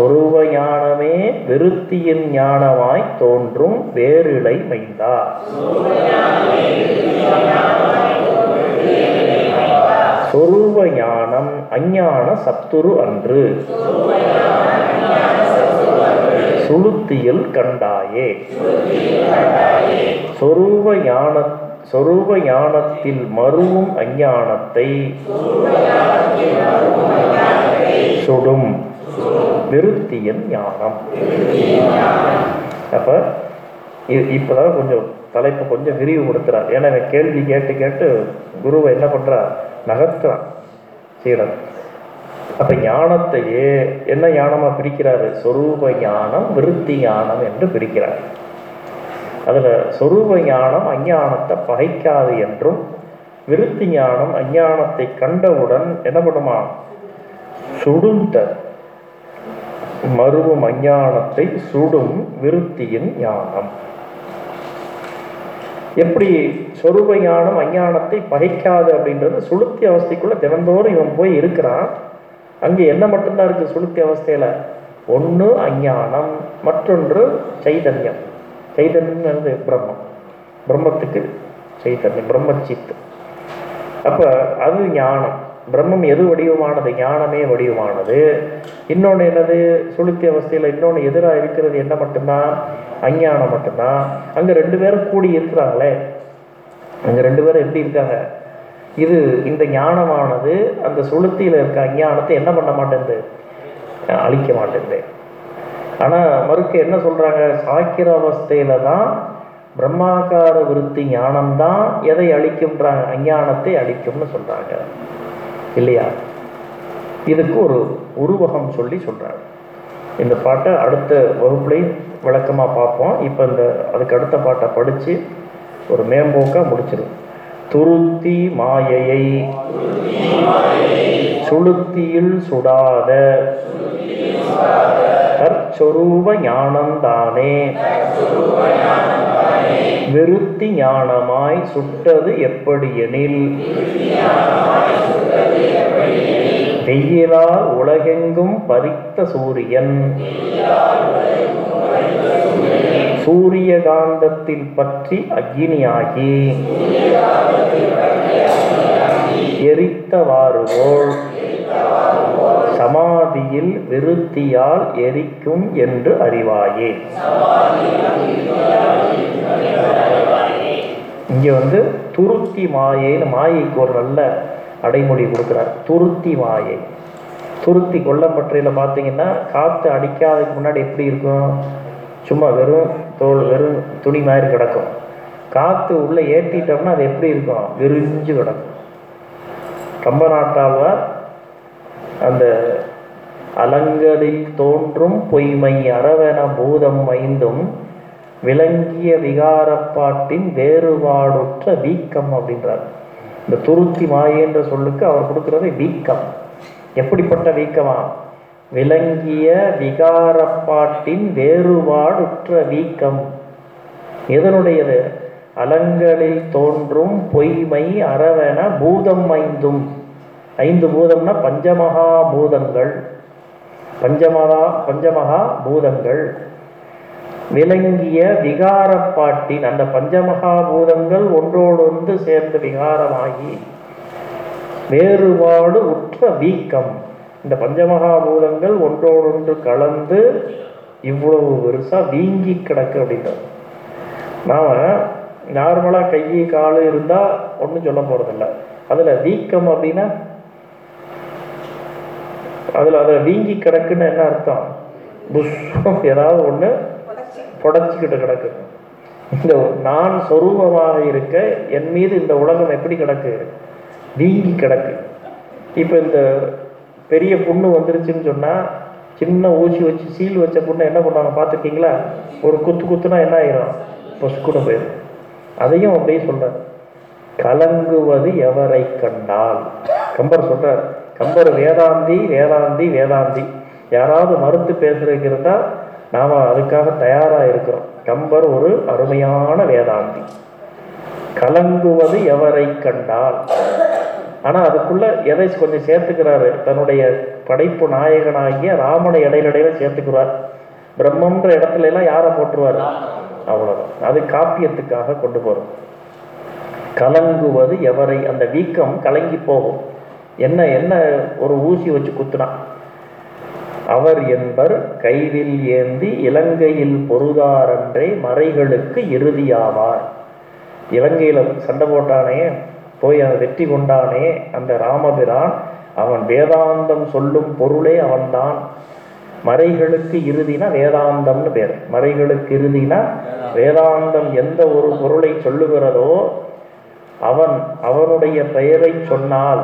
சொருவ ஞானமே விருத்தியின் ஞானமாய் தோன்றும் வேறிலை மைந்தா சொருவ ஞானம் அஞ்ஞான சத்துரு அன்று. சுளுத்தியில் கண்டாயே. சொரூப ஞான சொரூப ஞானத்தில் மருவும் அஞ்ஞானத்தை. சுடும் நிறுத்தியன் ஞானம். அப்ப இ- இப்பதான் கொஞ்சம் தலைப்பை கொஞ்சம் விரிவுபடுத்துறார் ஏன்னா இவன் கேள்வி கேட்டு கேட்டு குருவை என்ன பண்றார்? நகர்த்துறான். சீடன். அப்ப ஞானத்தையே என்ன ஞானமா பிரிக்கிறாரு? சொரூப ஞானம் விருத்தி ஞானம் என்று பிரிக்கிறார். அதுல சொரூப ஞானம் அஞ்ஞானத்தை பகைக்காது என்றும் விருத்தி ஞானம் அஞ்ஞானத்தை கண்டவுடன் என்ன பண்ணுமா? சுடுந்த மருவும் அஞ்ஞானத்தை சுடும் விருத்தியின் ஞானம். எப்படி சொரூப ஞானம் அஞ்ஞானத்தை பகைக்காது அப்படின்றது சுளுத்தி அவஸ்தைக்குள்ள தினந்தோறும் இவன் போய் இருக்கிறான். அங்கே என்ன மட்டும்தான் இருக்கு சுளுத்தி அவஸ்தையில? ஒன்று அஞ்ஞானம் மற்றொன்று சைதன்யம். சைதன்யம்ங்கிறது பிரம்மம். பிரம்மத்துக்கு சைதன்யம் பிரம்மச்சித்து. அப்ப அது ஞானம். பிரம்மம் எது வடிவமானது? ஞானமே வடிவமானது. இன்னொன்று என்னது? சுளுத்தி அவஸ்தையில் இன்னொன்று எதிராக இருக்கிறது என்ன மட்டும்தான் அஞ்ஞானம் மட்டும்தான் அங்கே ரெண்டு பேரும் கூடி இருக்கிறாங்களே. அங்கே ரெண்டு பேரும் எப்படி இருக்காங்க? இது இந்த ஞானமானது அந்த சுளுத்தியில் இருக்க அஞ்ஞானத்தை என்ன பண்ண மாட்டேங்குது? அழிக்க மாட்டேங்குது. ஆனால் மறுக்க என்ன சொல்கிறாங்க சாக்கிர அவஸ்தையில் தான் பிரம்மாகார விருத்தி ஞானம்தான் எதை அழிக்கும்ன்றாங்க? அஞ்ஞானத்தை அழிக்கும்னு சொல்கிறாங்க இல்லையா? இதுக்கு ஒரு உருவகம் சொல்லி சொல்கிறாங்க இந்த பாட்டை அடுத்த வகுப்புலையும் விளக்கமாக பார்ப்போம். இப்போ இந்த அதுக்கு அடுத்த பாட்டை படித்து ஒரு மேம்போக்காக முடிச்சிடும் துருத்தி மாயையை சுளுத்தியில் சுடாத தற்சொரூப ஞானந்தானே வெறுத்தி ஞானமாய் சுட்டது எப்படி எனில் வெயிலால் உலகெங்கும் பறித்த சூரியன். சூரிய காந்தத்தில் பற்றி அக்னியாகி எரித்தவாறுவோள் சமாதியில் விருத்தியால் எரிக்கும் என்று அறிவாயே. இங்கே வந்து துருத்தி மாயேன்னு மாயைக்கு ஒரு நல்ல அடைமொழி கொடுக்குறார். துருத்தி மாயை துருத்தி கொல்லம்பற்றையில் பார்த்தீங்கன்னா காற்று அடிக்காததுக்கு முன்னாடி எப்படி இருக்கும்? சும்மா வெறும் தோல் வெறும் துணி மாதிரி கிடக்கும். காற்று உள்ளே ஏற்றிட்டோம்னா அது எப்படி இருக்கும்? விரிஞ்சு கிடக்கும். கம்ப நாட்டாழ்வார் அந்த அலங்கலில் தோன்றும் பொய்மை அறவென பூதம் ஐந்தும் விளங்கிய விகாரப்பாட்டின் வேறுபாடுற்ற வீக்கம் அப்படின்றார். இந்த துருத்தி மாயன்ற சொல்லுக்கு அவர் கொடுக்கறது வீக்கம். எப்படிப்பட்ட வீக்கமா? விளங்கிய விகாரப்பாட்டின் வேறுபாடுற்ற வீக்கம். எதனுடையது? அலங்களில் தோன்றும் பொய்மை அறவென பூதம் ஐந்தும். ஐந்து பூதம்னா பஞ்சமகா பூதங்கள் பஞ்சமகா பஞ்சமகா பூதங்கள் விளங்கிய விகாரப்பாட்டின் அந்த பஞ்சமகாபூதங்கள் ஒன்றோடொன்று சேர்ந்து விகாரமாகி வேறுபாடு உற்ற வீக்கம். இந்த பஞ்சமகாபூதங்கள் ஒன்றோடொன்று கலந்து இவ்வளவு பெருசாக வீங்கி கிடக்கு அப்படின்றது. நாம் நார்மலாக கை கால் இருந்தால் ஒன்றும் சொல்ல போகிறதில்ல அதில் வீக்கம் அப்படின்னா அதில் அதில் வீங்கி கிடக்குன்னு என்ன அர்த்தம்? புஷ்பம் ஏதாவது ஒன்று புடச்சிக்கிட்டு கிடக்கு. இந்த நான் சொரூபமாக இருக்க என் மீது இந்த உலகம் எப்படி கிடக்கு? வீங்கி கிடக்கு. இப்போ இந்த பெரிய புண்ணு வந்துருச்சுன்னு சொன்னால் சின்ன ஊசி வச்சு சீல் வச்ச புண்ணை என்ன பண்ணுவாங்க பார்த்துருக்கீங்களா? ஒரு குத்து குத்துனா என்ன ஆயிரும்? பொசுக்குன்னு போயிடும் அதையும் அப்படியே சொல்றார். கலங்குவது எவரை கண்டால்? கம்பர் சொல்றார். கம்பர் வேதாந்தி வேதாந்தி வேதாந்தி. யாராவது மறுத்து பேசுறதுக்கு இருந்தால் நாம் அதுக்காக தயாராக இருக்கிறோம். கம்பர் ஒரு அருமையான வேதாந்தி. கலங்குவது எவரை கண்டால்? ஆனால் அதுக்குள்ளே எதை கொஞ்சம் சேர்த்துக்கிறாரு? தன்னுடைய படைப்பு நாயகனாகிய ராமனை இடையிலடையில சேர்த்துக்கிறார். பிரம்மன்ற இடத்துல எல்லாம் யாரை போட்டுருவார் அவ்வளோதான் அது காப்பியத்துக்காக கொண்டு போகிறோம் கலங்குவது எவரை? அந்த வீக்கம் கலங்கி போகும். என்ன என்ன ஒரு ஊசி வச்சு குத்துனா? அவர் என்பர் கைவில் ஏந்தி இலங்கையில் பொருதாரன்றை மறைகளுக்கு இறுதியாவார். இலங்கையில் சண்டை போட்டானே போய் அவன் வெற்றி கொண்டானே அந்த ராமபிரான் அவன் வேதாந்தம் சொல்லும் பொருளே அவன்தான். மறைகளுக்கு இறுதினா வேதாந்தம்னு பேர். மறைகளுக்கு இறுதினா வேதாந்தம் எந்த ஒரு பொருளை சொல்லுகிறதோ அவன் அவனுடைய பெயரை சொன்னால்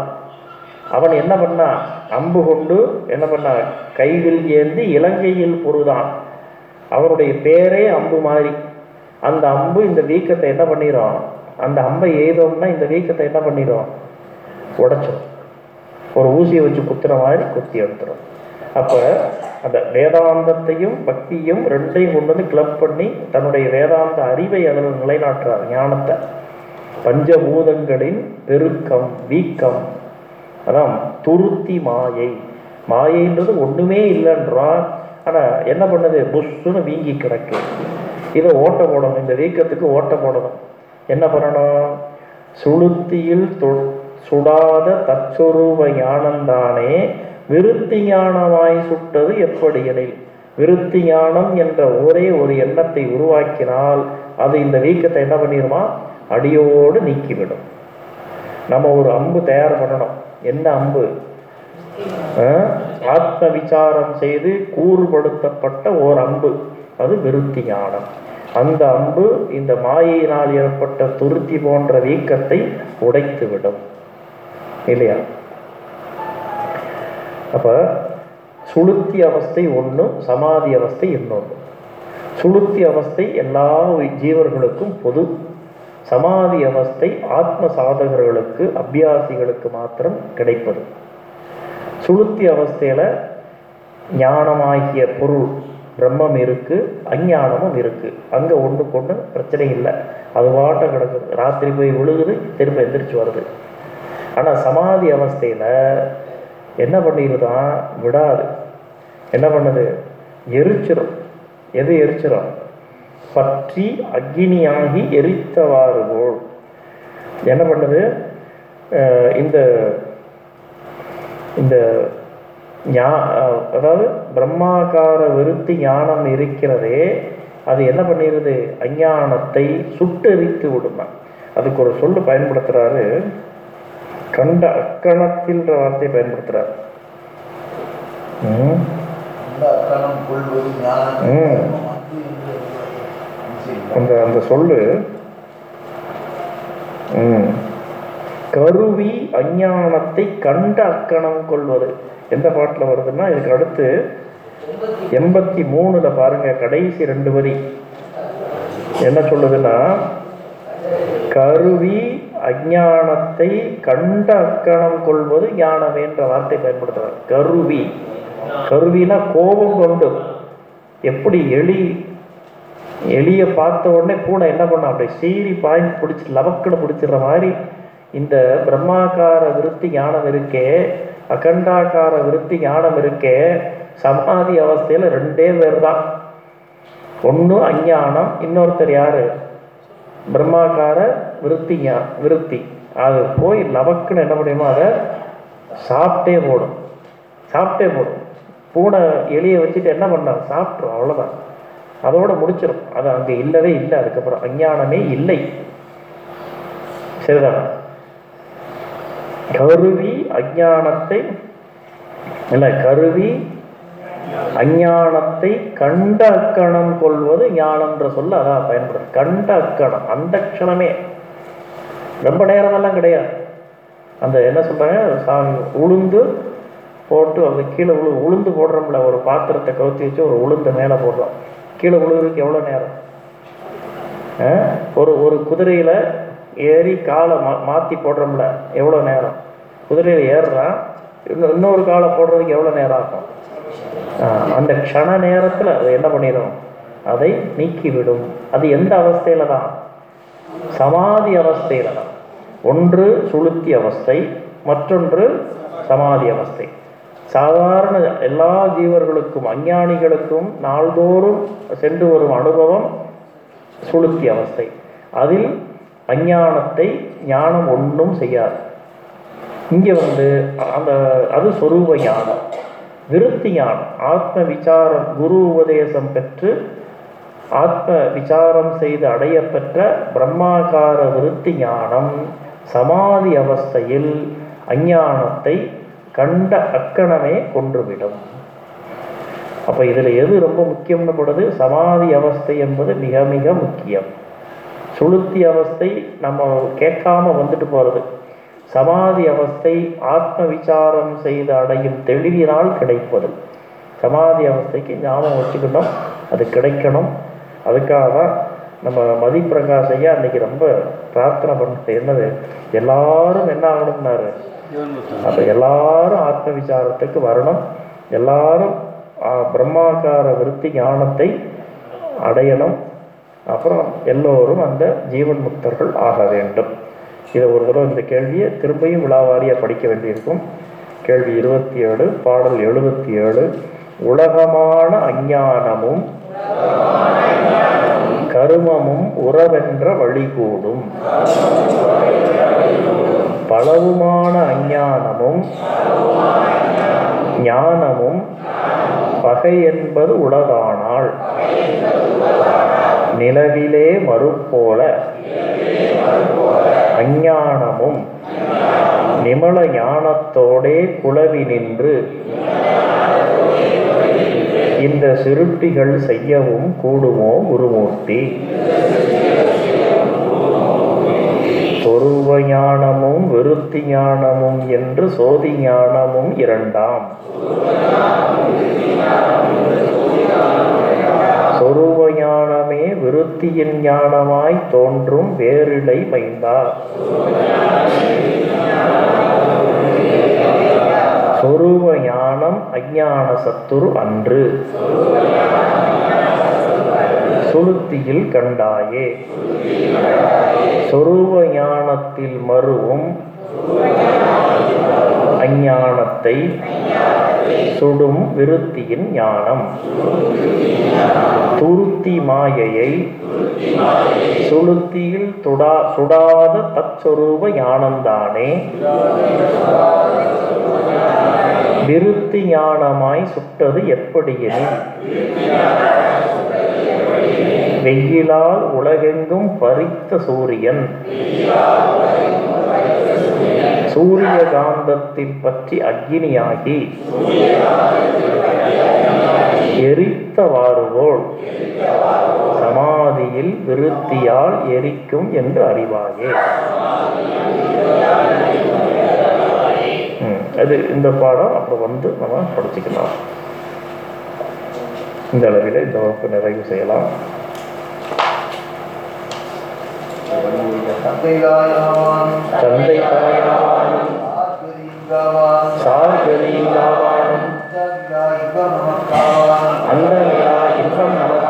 அவன் என்ன பண்ணான் அம்பு கொண்டு என்ன பண்ணார் கைவில் ஏந்தி இலங்கையில் பொருதான். அவருடைய பேரே அம்பு மாதிரி. அந்த அம்பு இந்த வீக்கத்தை என்ன பண்ணிடும் அந்த அம்பை எய்தோம்னா இந்த வீக்கத்தை என்ன பண்ணிடும் உடைச்சிடும் ஒரு ஊசியை வச்சு குத்துற மாதிரி குத்தி எடுத்துடும் அப்போ அந்த வேதாந்தத்தையும் பக்தியும் ரெண்டையும் கொண்டு வந்து கிளப் பண்ணி தன்னுடைய வேதாந்த அறிவை அதில் நிலைநாட்டுறார் ஞானத்தை. பஞ்சபூதங்களின் பெருக்கம் வீக்கம் அதான் துருத்தி மாயை. மாயைன்றது ஒன்றுமே இல்லைன்றான். ஆனால் என்ன பண்ணுது? புஷ்ஷுன்னு வீங்கி கிடக்கு. இதை ஓட்ட போடணும். இந்த வீக்கத்துக்கு ஓட்ட போடணும். என்ன பண்ணணும்? சுளுத்தியில் தொ- சுடாத தற்சொரூப ஞானந்தானே விருத்தி ஞானமாய் சுட்டது எப்படி எனில் விருத்தி ஞானம் என்ற ஒரே ஒரு எண்ணத்தை உருவாக்கினால் அது இந்த வீக்கத்தை என்ன பண்ணிடுமா அடியோடு நீக்கிவிடும். நம்ம ஒரு அம்பு தயார் பண்ணணும். என்ன அம்பு? ஆத்ம விசாரம் செய்து கூறுபடுத்தப்பட்ட ஓர் அம்பு அது விருத்தி ஞானம். அந்த அம்பு இந்த மாயினால் ஏற்பட்ட துருத்தி போன்ற வீக்கத்தை உடைத்துவிடும். இல்லையா? அப்ப சுளுத்தி அவஸ்தை ஒன்று சமாதி அவஸ்தை இன்னொன்று சுளுத்தி அவஸ்தை எல்லா ஜீவர்களுக்கும் பொது சமாதி அவஸ்தை ஆத்ம சாதகர்களுக்கு அபியாசிகளுக்கு மாத்திரம் கிடைப்பது. சுளுத்தி அவஸ்தையில் ஞானமாகிய பொருள் பிரம்மம் இருக்குது அஞ்ஞானமும் இருக்குது அங்கே ஒன்று கொண்டு பிரச்சனை இல்லை. அது வாட்டம் கிடக்குது. ராத்திரி போய் விழுகுது திரும்ப எந்திரிச்சு வருது. ஆனால் சமாதி அவஸ்தையில் என்ன பண்ணிடுதான் விடாது. என்ன பண்ணுது? எரிச்சிரும். எது எரிச்சிரும்? பற்றி அக்னியாகி எரித்தவாறு போல் என்ன பண்ணுது? இந்த இந்த ஞா- அதாவது பிரம்மாகார விருத்தி ஞானம் இருக்கிறதே அது என்ன பண்ணிடுது அஞ்ஞானத்தை சுட்டெரித்து விடுமா. அதுக்கு ஒரு சொல்லு பயன்படுத்துறாரு. கண்ட அக்கணத்தின்ற வார்த்தையை பயன்படுத்துறாரு. ம் இந்த அக்கணம் கொள்வது ஞானம் ம். அது என்று விஷயம். அந்த அந்த சொல்லு. கருவி அஞ்ஞானத்தை கண்ட அக்கணம் கொள்வது. எந்த பாட்டில் வருதுன்னா இதுக்கு அடுத்து எண்பத்தி மூணுல பாருங்க கடைசி ரெண்டு வரி. என்ன சொல்லுதுன்னா கருவி அஞ்ஞானத்தை கண்ட அக்கணம் கொள்வது ஞானம் என்ற வார்த்தை பயன்படுத்துறார். கருவி. கருவினா கோபம் கொண்டு. எப்படி எளி எலியை பார்த்த உடனே பூனை என்ன பண்ணும் அப்படியே சீறி பாய்ந்து பிடிச்சி லவக்குன்னு பிடிச்சிடுற மாதிரி இந்த பிரம்மாக்கார விருத்தி ஞானம் இருக்கே அகண்டாகார விருத்தி ஞானம் இருக்கே சமாதி அவஸ்தையில் ரெண்டே பேர் தான் ஒன்று அஞ்ஞானம் இன்னொருத்தர் யார்? பிரம்மாக்கார விருத்தி ஞா- விருத்தி. அது போய் லவக்குன்னு என்ன முடியுமோ அதை சாப்பிட்டே போடும். சாப்பிட்டே போடும். பூனை எலியை வச்சுட்டு என்ன பண்ணான்? சாப்பிட்ரும் அவ்வளோதான் அதோட முடிச்சிடும் அது அங்கே இல்லவே இல்லை. அதுக்கப்புறம் அஞ்ஞானமே இல்லை. சரிதானா? கருவி அஞ்ஞானத்தை இல்லை கருவி அஞ்ஞானத்தை கண்ட அக்கணம் கொள்வது ஞானம்ன்ற சொல்ல அதான் பயன்படுது. கண்ட அக்கணம். அந்த க்ஷணமே. ரொம்ப நேரமெல்லாம் கிடையாது. அந்த என்ன சொல்றாங்க? சாமி உளுந்து போட்டு அந்த கீழே உளு உளுந்து போடுறோம்ல ஒரு பாத்திரத்தை கவுத்தி வச்சு ஒரு உளுந்து மேலே போடுறோம். கீழே விழுவதுக்கு எவ்வளோ நேரம்? ஒரு ஒரு குதிரையில் ஏறி காலை மா மாற்றி போடுறோம்ல எவ்வளோ நேரம்? குதிரையில் ஏறுறான் இன்னும் இன்னொரு காலை போடுறதுக்கு எவ்வளோ நேரம் ஆகும்? அந்த க்ஷண நேரத்தில் அது என்ன பண்ணிடும்? அதை நீக்கிவிடும். அது எந்த அவஸ்தையில் தான்? சமாதி அவஸ்தையில் தான். ஒன்று சுளுத்தி அவஸ்தை மற்றொன்று சமாதி அவஸ்தை. சாதாரண எல்லா ஜீவர்களுக்கும் அஞ்ஞானிகளுக்கும் நாள்தோறும் சென்று வரும் அனுபவம் சுளுத்தி அவஸ்தை. அதில் அஞ்ஞானத்தை ஞானம் ஒன்றும் செய்யாது. இங்கே வந்து அந்த அது சொரூப ஞானம். விருத்தி ஞானம். ஆத்ம விசாரம் குரு உபதேசம் பெற்று ஆத்ம விசாரம் செய்து அடையப்பெற்ற பிரம்மாகார விருத்தி ஞானம் சமாதி அவஸ்தையில் அஞ்ஞானத்தை கண்ட அக்கணமே கொன்றுவிடும். அப்போ இதில் எது ரொம்ப முக்கியம்னு படுது? சமாதி அவஸ்தை என்பது மிக மிக முக்கியம். சுளுத்தி அவஸ்தை நம்ம கேட்காம வந்துட்டு போகிறது சமாதி அவஸ்தை ஆத்ம விசாரம் செய்து அடையும் தெளிவினால் கிடைப்பது. சமாதி அவஸ்தைக்கு ஞாபகம் வச்சுக்கணும். அது கிடைக்கணும். அதுக்காக தான் நம்ம மதிப்பிரகாஷ் ஐயா அன்னைக்கு ரொம்ப பிரார்த்தனை பண்ணிட்டு என்னது? எல்லாரும் என்ன ஆகணும்னாரு? அப்போ எல்லாரும் ஆத்ம விசாரத்துக்கு வரணும். எல்லாரும் பிரம்மாக்கார விருத்தி ஞானத்தை அடையணும். அப்புறம் எல்லோரும் அந்த ஜீவன் முக்தர்கள் ஆக வேண்டும். இதை ஒரு தடவை இந்த கேள்வியை திரும்பியும் விழாவாரியாக படிக்க வேண்டியிருக்கும். கேள்வி இருபத்தி ஏழு பாடல் எழுபத்தி ஏழு உலகமான அஞ்ஞானமும் கருமமும் உறவென்ற வழிகூடும் பலவுமான அஞ்ஞானமும் ஞானமும் பகை என்பது உலகானால் நிலவிலே மறுப்போல அஞ்ஞானமும் நிமல ஞானத்தோடே குளவி நின்று இந்த சிருட்டிகள் செய்யவும் கூடுமோ குருமூர்த்தி? சொருவ ஞானமும் விருத்தி ஞானமும் என்று சோதி ஞானமும் இரண்டாம். சொருவ ஞானமே விருத்தியின் ஞானமாய் தோன்றும் வேறிலை மைந்தார். சொருவ ஞானம் அஞ்ஞான சத்துரு அன்று. சுளுத்தியில் கண்டாயே. சொரூப ஞானத்தில் மருவும் அஞ்ஞானத்தை சுடும் விருத்தியின் ஞானம். துருத்தி மாயையை சுளுத்தியில் துடா சுடாத தற்சொரூப ஞானந்தானே விருத்தி ஞானமாய் சுட்டது எப்படியெனில்? வெயிலால் உலகெங்கும் பறித்த சூரியன். சூரிய காந்தத்தை பற்றி அக்னியாகி எரித்தவாறுபோல் சமாதியில் விருத்தியால் எரிக்கும் என்று அறிவாயே. அது இந்த பாடம் அப்புறம் வந்து நம்ம படிச்சுக்கலாம். இந்த அளவில் இந்த வகுப்பு நிறைவு செய்யலாம். தந்தையாயவான் தந்தை தாயானும் ஆத்மலிங்கவான் சார்கலிங்காவானும் தந்தையாயிகமக்காவான் அந்த நிலா இன்பம் நமக்காவானும்